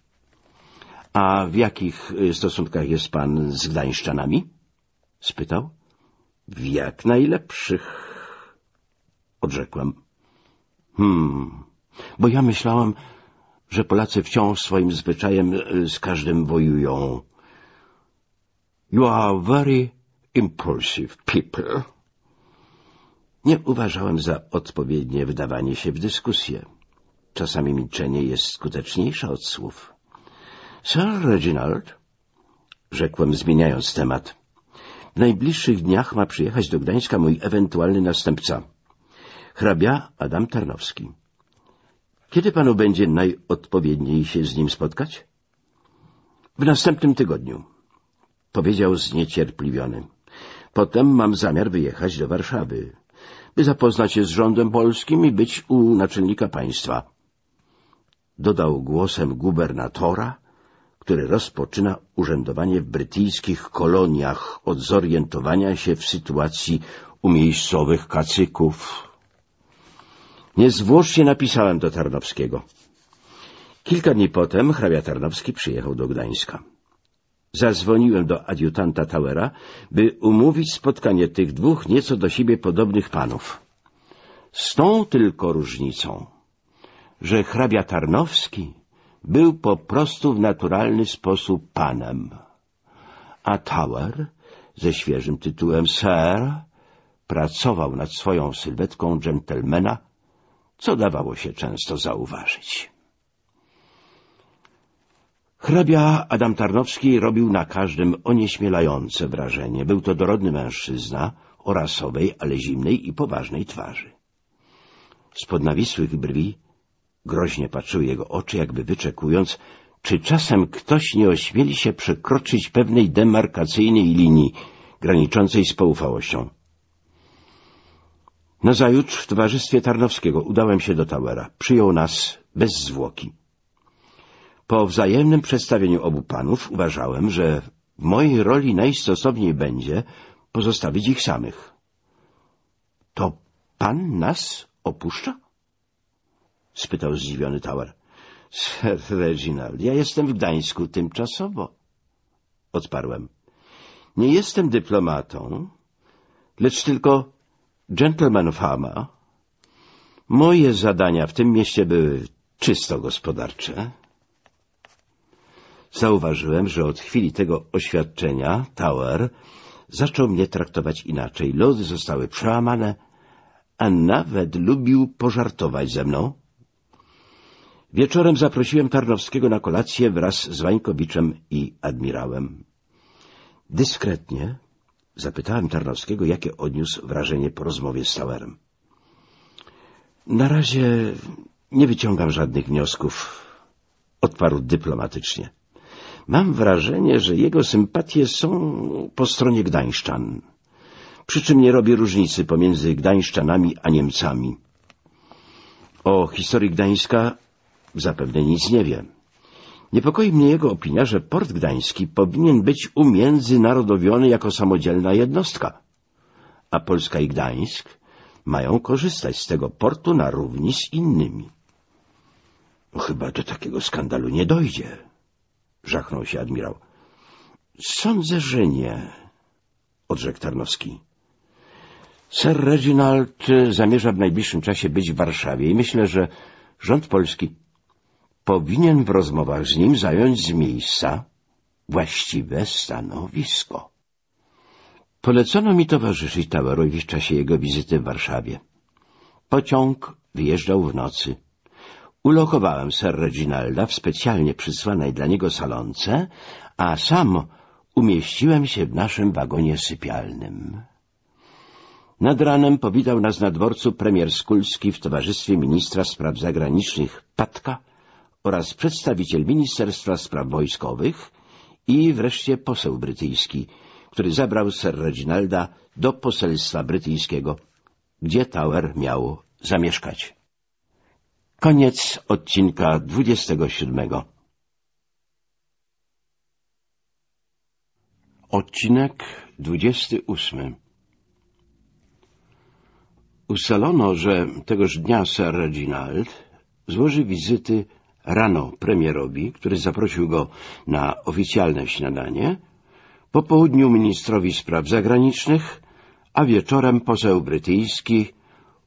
A w jakich y, stosunkach jest pan z Gdańszczanami? spytał. W jak najlepszych, odrzekłem. Hmm, bo ja myślałam, że Polacy wciąż swoim zwyczajem y, z każdym wojują. You are very impulsive people. Nie uważałem za odpowiednie wdawanie się w dyskusję. Czasami milczenie jest skuteczniejsze od słów. Sir Reginald, rzekłem zmieniając temat, w najbliższych dniach ma przyjechać do Gdańska mój ewentualny następca, hrabia Adam Tarnowski. Kiedy panu będzie najodpowiedniej się z nim spotkać? W następnym tygodniu, powiedział zniecierpliwiony. Potem mam zamiar wyjechać do Warszawy, by zapoznać się z rządem polskim i być u naczelnika państwa. Dodał głosem gubernatora, który rozpoczyna urzędowanie w brytyjskich koloniach od zorientowania się w sytuacji u miejscowych kacyków. Niezwłocznie napisałem do Tarnowskiego. Kilka dni potem hrabia Tarnowski przyjechał do Gdańska. Zadzwoniłem do adiutanta Tauera, by umówić spotkanie tych dwóch nieco do siebie podobnych panów. Z tą tylko różnicą, że hrabia Tarnowski był po prostu w naturalny sposób panem, a Tower ze świeżym tytułem Sir pracował nad swoją sylwetką dżentelmena, co dawało się często zauważyć. Hrabia Adam Tarnowski robił na każdym onieśmielające wrażenie. Był to dorodny mężczyzna o rasowej, ale zimnej i poważnej twarzy. Spod nawisłych brwi groźnie patrzyły jego oczy, jakby wyczekując, czy czasem ktoś nie ośmieli się przekroczyć pewnej demarkacyjnej linii graniczącej z poufałością. Nazajutrz w towarzystwie Tarnowskiego udałem się do Towera. Przyjął nas bez zwłoki. Po wzajemnym przedstawieniu obu panów uważałem, że w mojej roli najstosowniej będzie pozostawić ich samych. — To pan nas opuszcza? — spytał zdziwiony Tower. — Sir Reginald, ja jestem w Gdańsku tymczasowo — odparłem. — Nie jestem dyplomatą, lecz tylko gentleman fama. Moje zadania w tym mieście były czysto gospodarcze. Zauważyłem, że od chwili tego oświadczenia Tower zaczął mnie traktować inaczej. Lody zostały przełamane, a nawet lubił pożartować ze mną. Wieczorem zaprosiłem Tarnowskiego na kolację wraz z Wańkowiczem i admirałem. Dyskretnie zapytałem Tarnowskiego, jakie odniósł wrażenie po rozmowie z Towerem. Na razie nie wyciągam żadnych wniosków, odparł dyplomatycznie. Mam wrażenie, że jego sympatie są po stronie Gdańszczan, przy czym nie robię różnicy pomiędzy Gdańszczanami a Niemcami. O historii Gdańska zapewne nic nie wiem. Niepokoi mnie jego opinia, że port gdański powinien być umiędzynarodowiony jako samodzielna jednostka, a Polska i Gdańsk mają korzystać z tego portu na równi z innymi. No, chyba do takiego skandalu nie dojdzie, żachnął się admirał. Sądzę, że nie, odrzekł Tarnowski. Sir Reginald zamierza w najbliższym czasie być w Warszawie i myślę, że rząd polski powinien w rozmowach z nim zająć z miejsca właściwe stanowisko. Polecono mi towarzyszyć Towerowi w czasie jego wizyty w Warszawie. Pociąg wyjeżdżał w nocy. Ulokowałem Sir Reginalda w specjalnie przysłanej dla niego salonce, a sam umieściłem się w naszym wagonie sypialnym. Nad ranem powitał nas na dworcu premier Skulski w towarzystwie ministra spraw zagranicznych Patka oraz przedstawiciel Ministerstwa Spraw Wojskowych i wreszcie poseł brytyjski, który zabrał Sir Reginalda do poselstwa brytyjskiego, gdzie Tower miał zamieszkać. Koniec odcinka 27. Odcinek 28 Ustalono, że tegoż dnia Sir Reginald złoży wizyty rano premierowi, który zaprosił go na oficjalne śniadanie, po południu ministrowi spraw zagranicznych, a wieczorem poseł brytyjski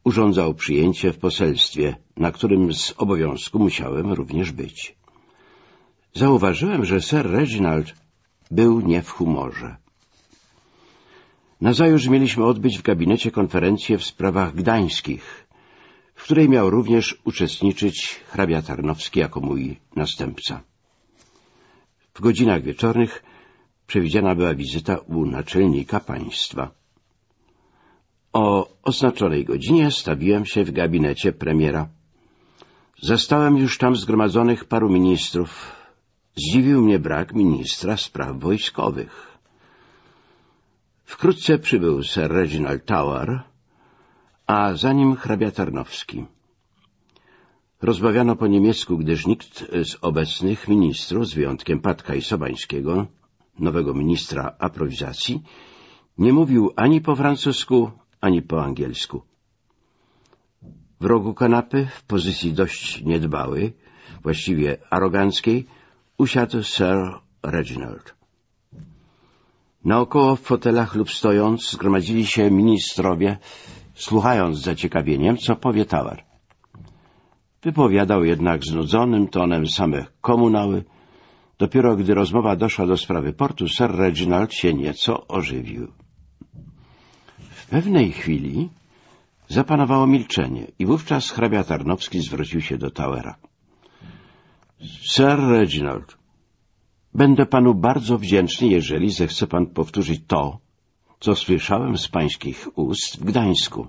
urządzał przyjęcie w poselstwie, na którym z obowiązku musiałem również być. Zauważyłem, że Sir Reginald był nie w humorze. Nazajutrz mieliśmy odbyć w gabinecie konferencję w sprawach gdańskich, w której miał również uczestniczyć hrabia Tarnowski jako mój następca. W godzinach wieczornych przewidziana była wizyta u naczelnika państwa. O oznaczonej godzinie stawiłem się w gabinecie premiera. Zastałem już tam zgromadzonych paru ministrów. Zdziwił mnie brak ministra spraw wojskowych. Wkrótce przybył Sir Reginald Tower, a za nim hrabia Tarnowski. Rozmawiano po niemiecku, gdyż nikt z obecnych ministrów, z wyjątkiem Patka i Sobańskiego, nowego ministra aprowizacji, nie mówił ani po francusku, ani po angielsku. W rogu kanapy, w pozycji dość niedbałej, właściwie aroganckiej, usiadł Sir Reginald. Naokoło w fotelach lub stojąc zgromadzili się ministrowie, słuchając z zaciekawieniem, co powie Tower. Wypowiadał jednak znudzonym tonem same komunały. Dopiero gdy rozmowa doszła do sprawy portu, Sir Reginald się nieco ożywił. W pewnej chwili zapanowało milczenie i wówczas hrabia Tarnowski zwrócił się do Towera. — Sir Reginald, będę panu bardzo wdzięczny, jeżeli zechce pan powtórzyć to, co słyszałem z pańskich ust w Gdańsku.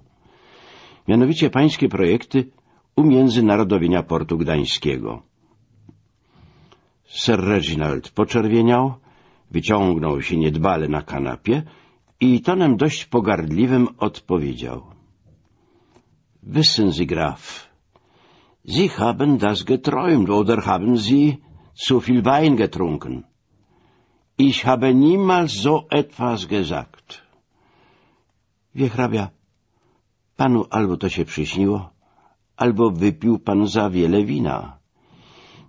Mianowicie pańskie projekty umiędzynarodowienia portu gdańskiego. Sir Reginald poczerwieniał, wyciągnął się niedbale na kanapie i tonem dość pogardliwym odpowiedział. Wissen Sie, Graf, Sie haben das geträumt oder haben Sie zu viel Wein getrunken. Ich habe niemals so etwas gesagt. Wie hrabia, panu albo to się przyśniło, albo wypił pan za wiele wina.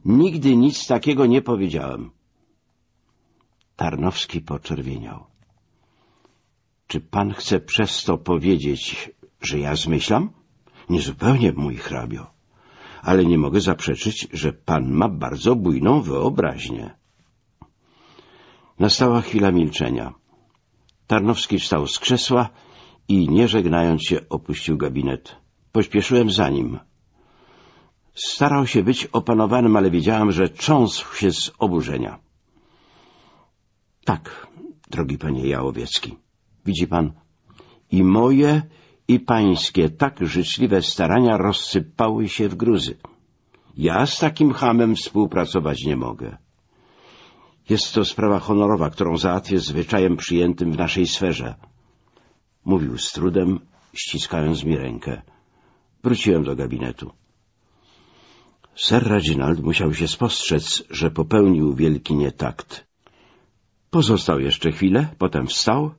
Nigdy nic takiego nie powiedziałem. Tarnowski poczerwieniał. Czy pan chce przez to powiedzieć, że ja zmyślam? Niezupełnie, mój hrabio. Ale nie mogę zaprzeczyć, że pan ma bardzo bujną wyobraźnię. Nastała chwila milczenia. Tarnowski wstał z krzesła i, nie żegnając się, opuścił gabinet. Pośpieszyłem za nim. Starał się być opanowanym, ale wiedziałem, że cząsł się z oburzenia. Tak, drogi panie Jałowiecki, widzi pan, i moje, i pańskie tak życzliwe starania rozsypały się w gruzy. Ja z takim hamem współpracować nie mogę. Jest to sprawa honorowa, którą załatwię zwyczajem przyjętym w naszej sferze. Mówił z trudem, ściskając mi rękę. Wróciłem do gabinetu. Sir Reginald musiał się spostrzec, że popełnił wielki nietakt. Pozostał jeszcze chwilę, potem wstał,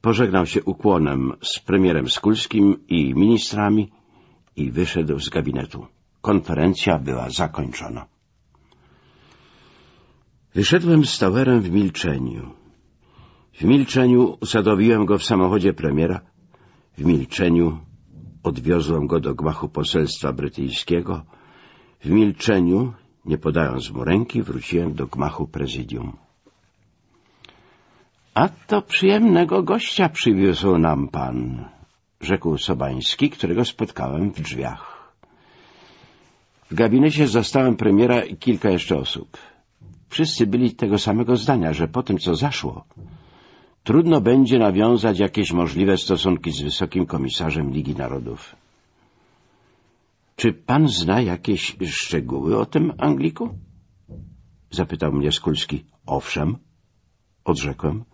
pożegnał się ukłonem z premierem Skulskim i ministrami i wyszedł z gabinetu. Konferencja była zakończona. Wyszedłem z Towerem w milczeniu. W milczeniu usadowiłem go w samochodzie premiera. W milczeniu odwiozłem go do gmachu poselstwa brytyjskiego. W milczeniu, nie podając mu ręki, wróciłem do gmachu prezydium. — A to przyjemnego gościa przywiózł nam pan — rzekł Sobański, którego spotkałem w drzwiach. W gabinecie zastałem premiera i kilka jeszcze osób. Wszyscy byli tego samego zdania, że po tym, co zaszło, trudno będzie nawiązać jakieś możliwe stosunki z wysokim komisarzem Ligi Narodów. Czy pan zna jakieś szczegóły o tym Angliku? Zapytał mnie Skulski. Owszem, odrzekłem.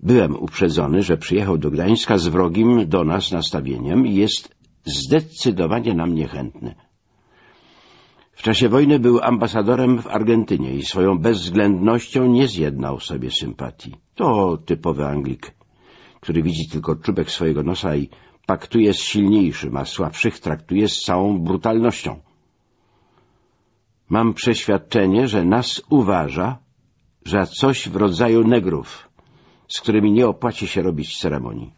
Byłem uprzedzony, że przyjechał do Gdańska z wrogim do nas nastawieniem i jest zdecydowanie nam niechętny. W czasie wojny był ambasadorem w Argentynie i swoją bezwzględnością nie zjednał sobie sympatii. To typowy Anglik, który widzi tylko czubek swojego nosa i paktuje z silniejszym, a słabszych traktuje z całą brutalnością. Mam przeświadczenie, że nas uważa za coś w rodzaju negrów, z którymi nie opłaci się robić ceremonii.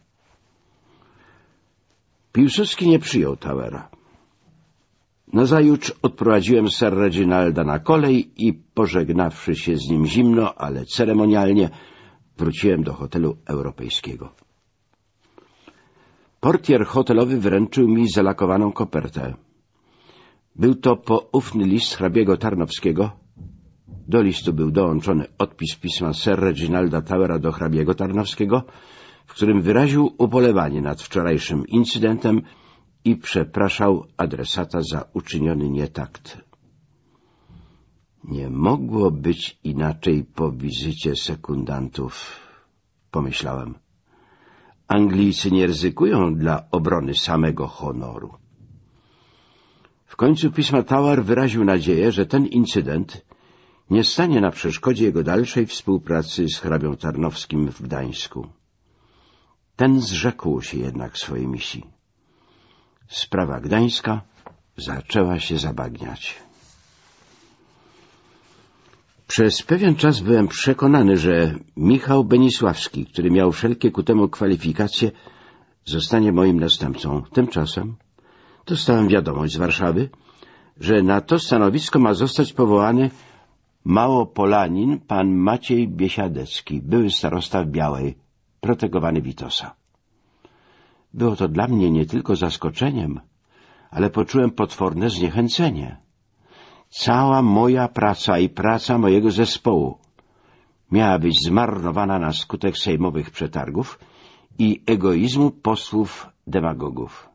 Piłsudski nie przyjął Towera. Nazajutrz odprowadziłem Sir Reginalda na kolej i pożegnawszy się z nim zimno, ale ceremonialnie, wróciłem do hotelu europejskiego. Portier hotelowy wręczył mi zalakowaną kopertę. Był to poufny list hrabiego Tarnowskiego. Do listu był dołączony odpis pisma Sir Reginalda Towera do hrabiego Tarnowskiego, w którym wyraził ubolewanie nad wczorajszym incydentem i przepraszał adresata za uczyniony nietakt. Nie mogło być inaczej po wizycie sekundantów, pomyślałem. Anglicy nie ryzykują dla obrony samego honoru. W końcu pisma Tower wyraził nadzieję, że ten incydent nie stanie na przeszkodzie jego dalszej współpracy z hrabią Tarnowskim w Gdańsku. Ten zrzekł się jednak swojej misji. Sprawa gdańska zaczęła się zabagniać. Przez pewien czas byłem przekonany, że Michał Benisławski, który miał wszelkie ku temu kwalifikacje, zostanie moim następcą. Tymczasem dostałem wiadomość z Warszawy, że na to stanowisko ma zostać powołany Małopolanin pan Maciej Biesiadecki, były starosta Białej, protegowany Witosa. Było to dla mnie nie tylko zaskoczeniem, ale poczułem potworne zniechęcenie. Cała moja praca i praca mojego zespołu miała być zmarnowana na skutek sejmowych przetargów i egoizmu posłów demagogów.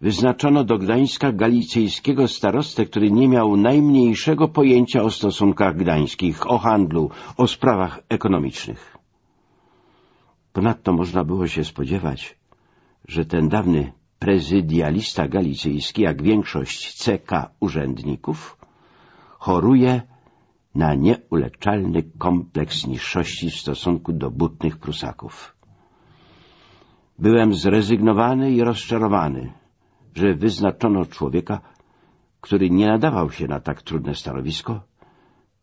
Wyznaczono do Gdańska galicyjskiego starostę, który nie miał najmniejszego pojęcia o stosunkach gdańskich, o handlu, o sprawach ekonomicznych. Ponadto można było się spodziewać, że ten dawny prezydialista galicyjski, jak większość CK urzędników, choruje na nieuleczalny kompleks niższości w stosunku do butnych Prusaków. Byłem zrezygnowany i rozczarowany, że wyznaczono człowieka, który nie nadawał się na tak trudne stanowisko,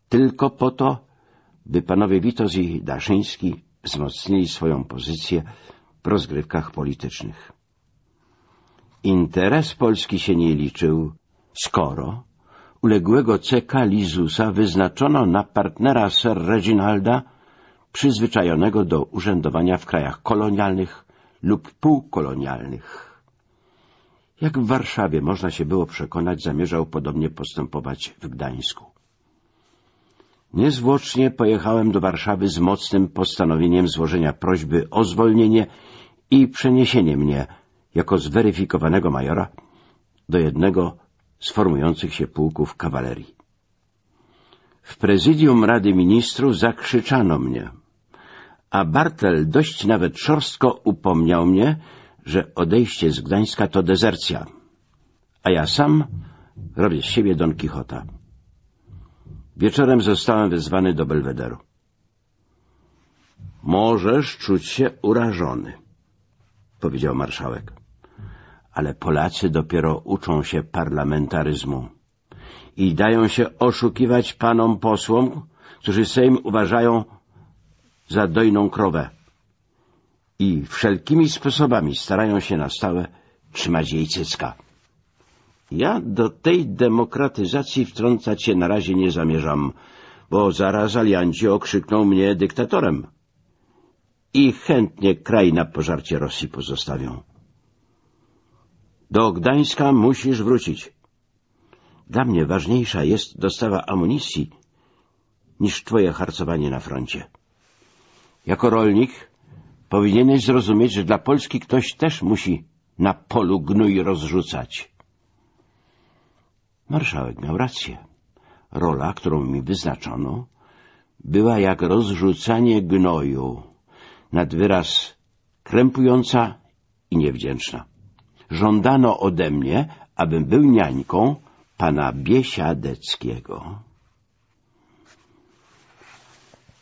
tylko po to, by panowie Witos i Daszyński wzmocnili swoją pozycję w rozgrywkach politycznych. Interes Polski się nie liczył, skoro uległego C.K. Lizusa wyznaczono na partnera Sir Reginalda przyzwyczajonego do urzędowania w krajach kolonialnych lub półkolonialnych. Jak w Warszawie można się było przekonać, zamierzał podobnie postępować w Gdańsku. Niezwłocznie pojechałem do Warszawy z mocnym postanowieniem złożenia prośby o zwolnienie i przeniesienie mnie jako zweryfikowanego majora do jednego z formujących się pułków kawalerii. W prezydium Rady Ministrów zakrzyczano mnie, a Bartel dość nawet szorstko upomniał mnie, że odejście z Gdańska to dezercja, a ja sam robię z siebie Don Quixota. Wieczorem zostałem wezwany do Belwederu. Możesz czuć się urażony, powiedział marszałek. Ale Polacy dopiero uczą się parlamentaryzmu i dają się oszukiwać panom posłom, którzy Sejm uważają za dojną krowę i wszelkimi sposobami starają się na stałe trzymać jej cycka. Ja do tej demokratyzacji wtrącać się na razie nie zamierzam, bo zaraz alianci okrzykną mnie dyktatorem i chętnie kraj na pożarcie Rosji pozostawią. Do Gdańska musisz wrócić. Dla mnie ważniejsza jest dostawa amunicji niż twoje harcowanie na froncie. Jako rolnik powinieneś zrozumieć, że dla Polski ktoś też musi na polu gnój rozrzucać. Marszałek miał rację. Rola, którą mi wyznaczono, była jak rozrzucanie gnoju, nad wyraz krępująca i niewdzięczna. Żądano ode mnie, abym był niańką pana Biesiadeckiego.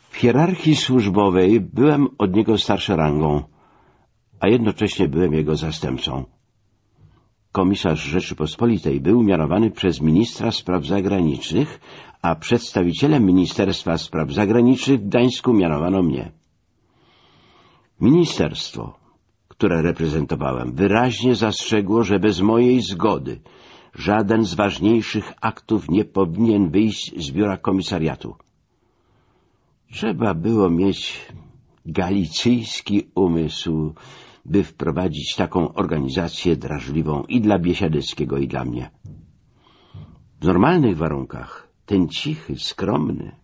W hierarchii służbowej byłem od niego starszy rangą, a jednocześnie byłem jego zastępcą. Komisarz Rzeczypospolitej był mianowany przez ministra spraw zagranicznych, a przedstawicielem Ministerstwa Spraw Zagranicznych w Gdańsku mianowano mnie. Ministerstwo, które reprezentowałem, wyraźnie zastrzegło, że bez mojej zgody żaden z ważniejszych aktów nie powinien wyjść z biura komisariatu. Trzeba było mieć galicyjski umysł, by wprowadzić taką organizację drażliwą i dla Biesiadyckiego, i dla mnie. W normalnych warunkach ten cichy, skromny,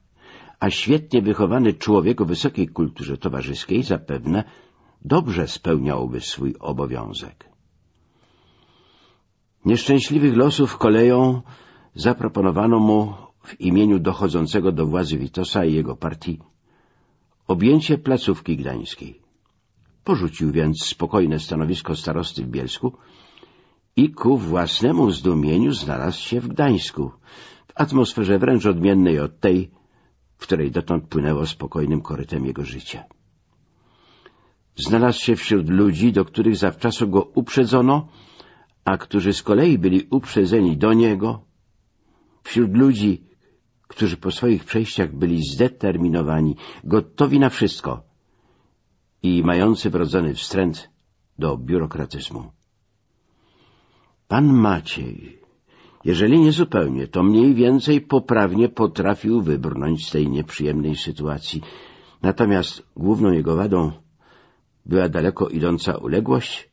a świetnie wychowany człowiek o wysokiej kulturze towarzyskiej zapewne dobrze spełniałby swój obowiązek. Nieszczęśliwych losów koleją zaproponowano mu w imieniu dochodzącego do władzy Witosa i jego partii objęcie placówki gdańskiej. Porzucił więc spokojne stanowisko starosty w Bielsku i ku własnemu zdumieniu znalazł się w Gdańsku, w atmosferze wręcz odmiennej od tej, w której dotąd płynęło spokojnym korytem jego życia. Znalazł się wśród ludzi, do których zawczasu go uprzedzono, a którzy z kolei byli uprzedzeni do niego, wśród ludzi, którzy po swoich przejściach byli zdeterminowani, gotowi na wszystko i mający wrodzony wstręt do biurokratyzmu. Pan Maciej, jeżeli nie zupełnie, to mniej więcej poprawnie potrafił wybrnąć z tej nieprzyjemnej sytuacji. Natomiast główną jego wadą była daleko idąca uległość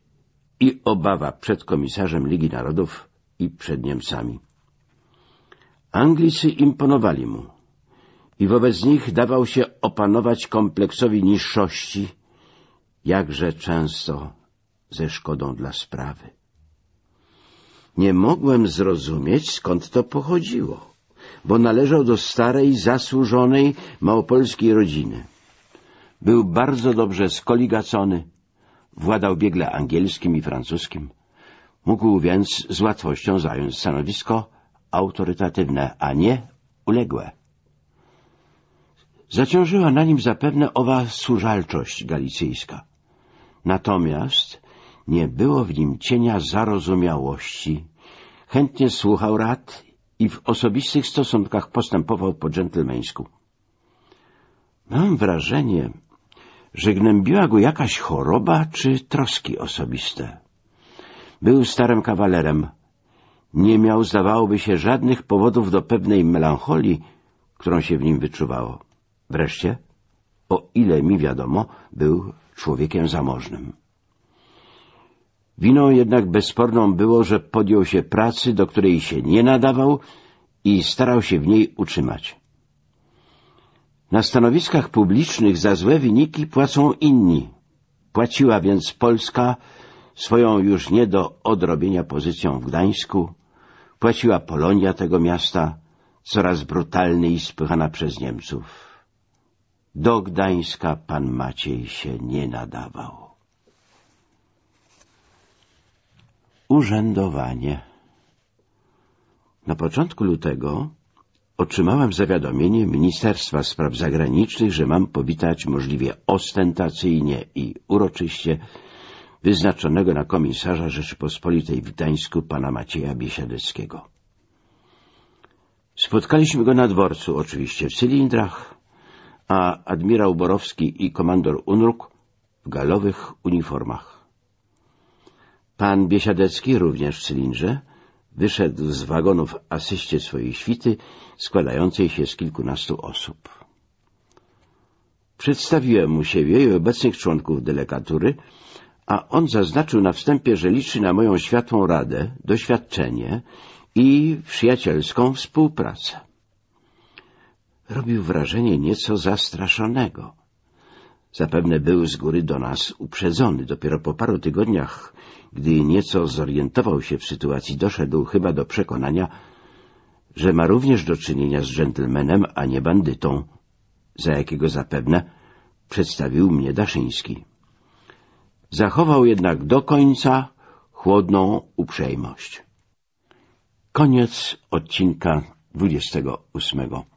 i obawa przed komisarzem Ligi Narodów i przed Niemcami. Anglicy imponowali mu i wobec nich dawał się opanować kompleksowi niższości, jakże często ze szkodą dla sprawy. Nie mogłem zrozumieć, skąd to pochodziło, bo należał do starej, zasłużonej małopolskiej rodziny. Był bardzo dobrze skoligacony, władał biegle angielskim i francuskim. Mógł więc z łatwością zająć stanowisko autorytatywne, a nie uległe. Zaciążyła na nim zapewne owa służalczość galicyjska. Natomiast nie było w nim cienia zarozumiałości. Chętnie słuchał rad i w osobistych stosunkach postępował po dżentelmeńsku. Mam wrażenie, że gnębiła go jakaś choroba czy troski osobiste. Był starym kawalerem. Nie miał, zdawałoby się, żadnych powodów do pewnej melancholii, którą się w nim wyczuwało. Wreszcie, o ile mi wiadomo, był człowiekiem zamożnym. Winą jednak bezsporną było, że podjął się pracy, do której się nie nadawał i starał się w niej utrzymać. Na stanowiskach publicznych za złe wyniki płacą inni. Płaciła więc Polska swoją już nie do odrobienia pozycją w Gdańsku, płaciła Polonia tego miasta, coraz brutalniej spychana przez Niemców. Do Gdańska pan Maciej się nie nadawał. Urzędowanie Na początku lutego otrzymałem zawiadomienie Ministerstwa Spraw Zagranicznych, że mam powitać możliwie ostentacyjnie i uroczyście wyznaczonego na komisarza Rzeczypospolitej w Gdańsku pana Macieja Biesiadeckiego. Spotkaliśmy go na dworcu, oczywiście w cylindrach, a admirał Borowski i komandor Unruk w galowych uniformach. Pan Biesiadecki, również w cylindrze, wyszedł z wagonu w asyście swojej świty, składającej się z kilkunastu osób. Przedstawiłem mu siebie i obecnych członków delegatury, a on zaznaczył na wstępie, że liczy na moją światłą radę, doświadczenie i przyjacielską współpracę. Robił wrażenie nieco zastraszonego. Zapewne był z góry do nas uprzedzony. Dopiero po paru tygodniach gdy nieco zorientował się w sytuacji, doszedł chyba do przekonania, że ma również do czynienia z dżentelmenem, a nie bandytą, za jakiego zapewne przedstawił mnie Daszyński. Zachował jednak do końca chłodną uprzejmość. Koniec odcinka 28.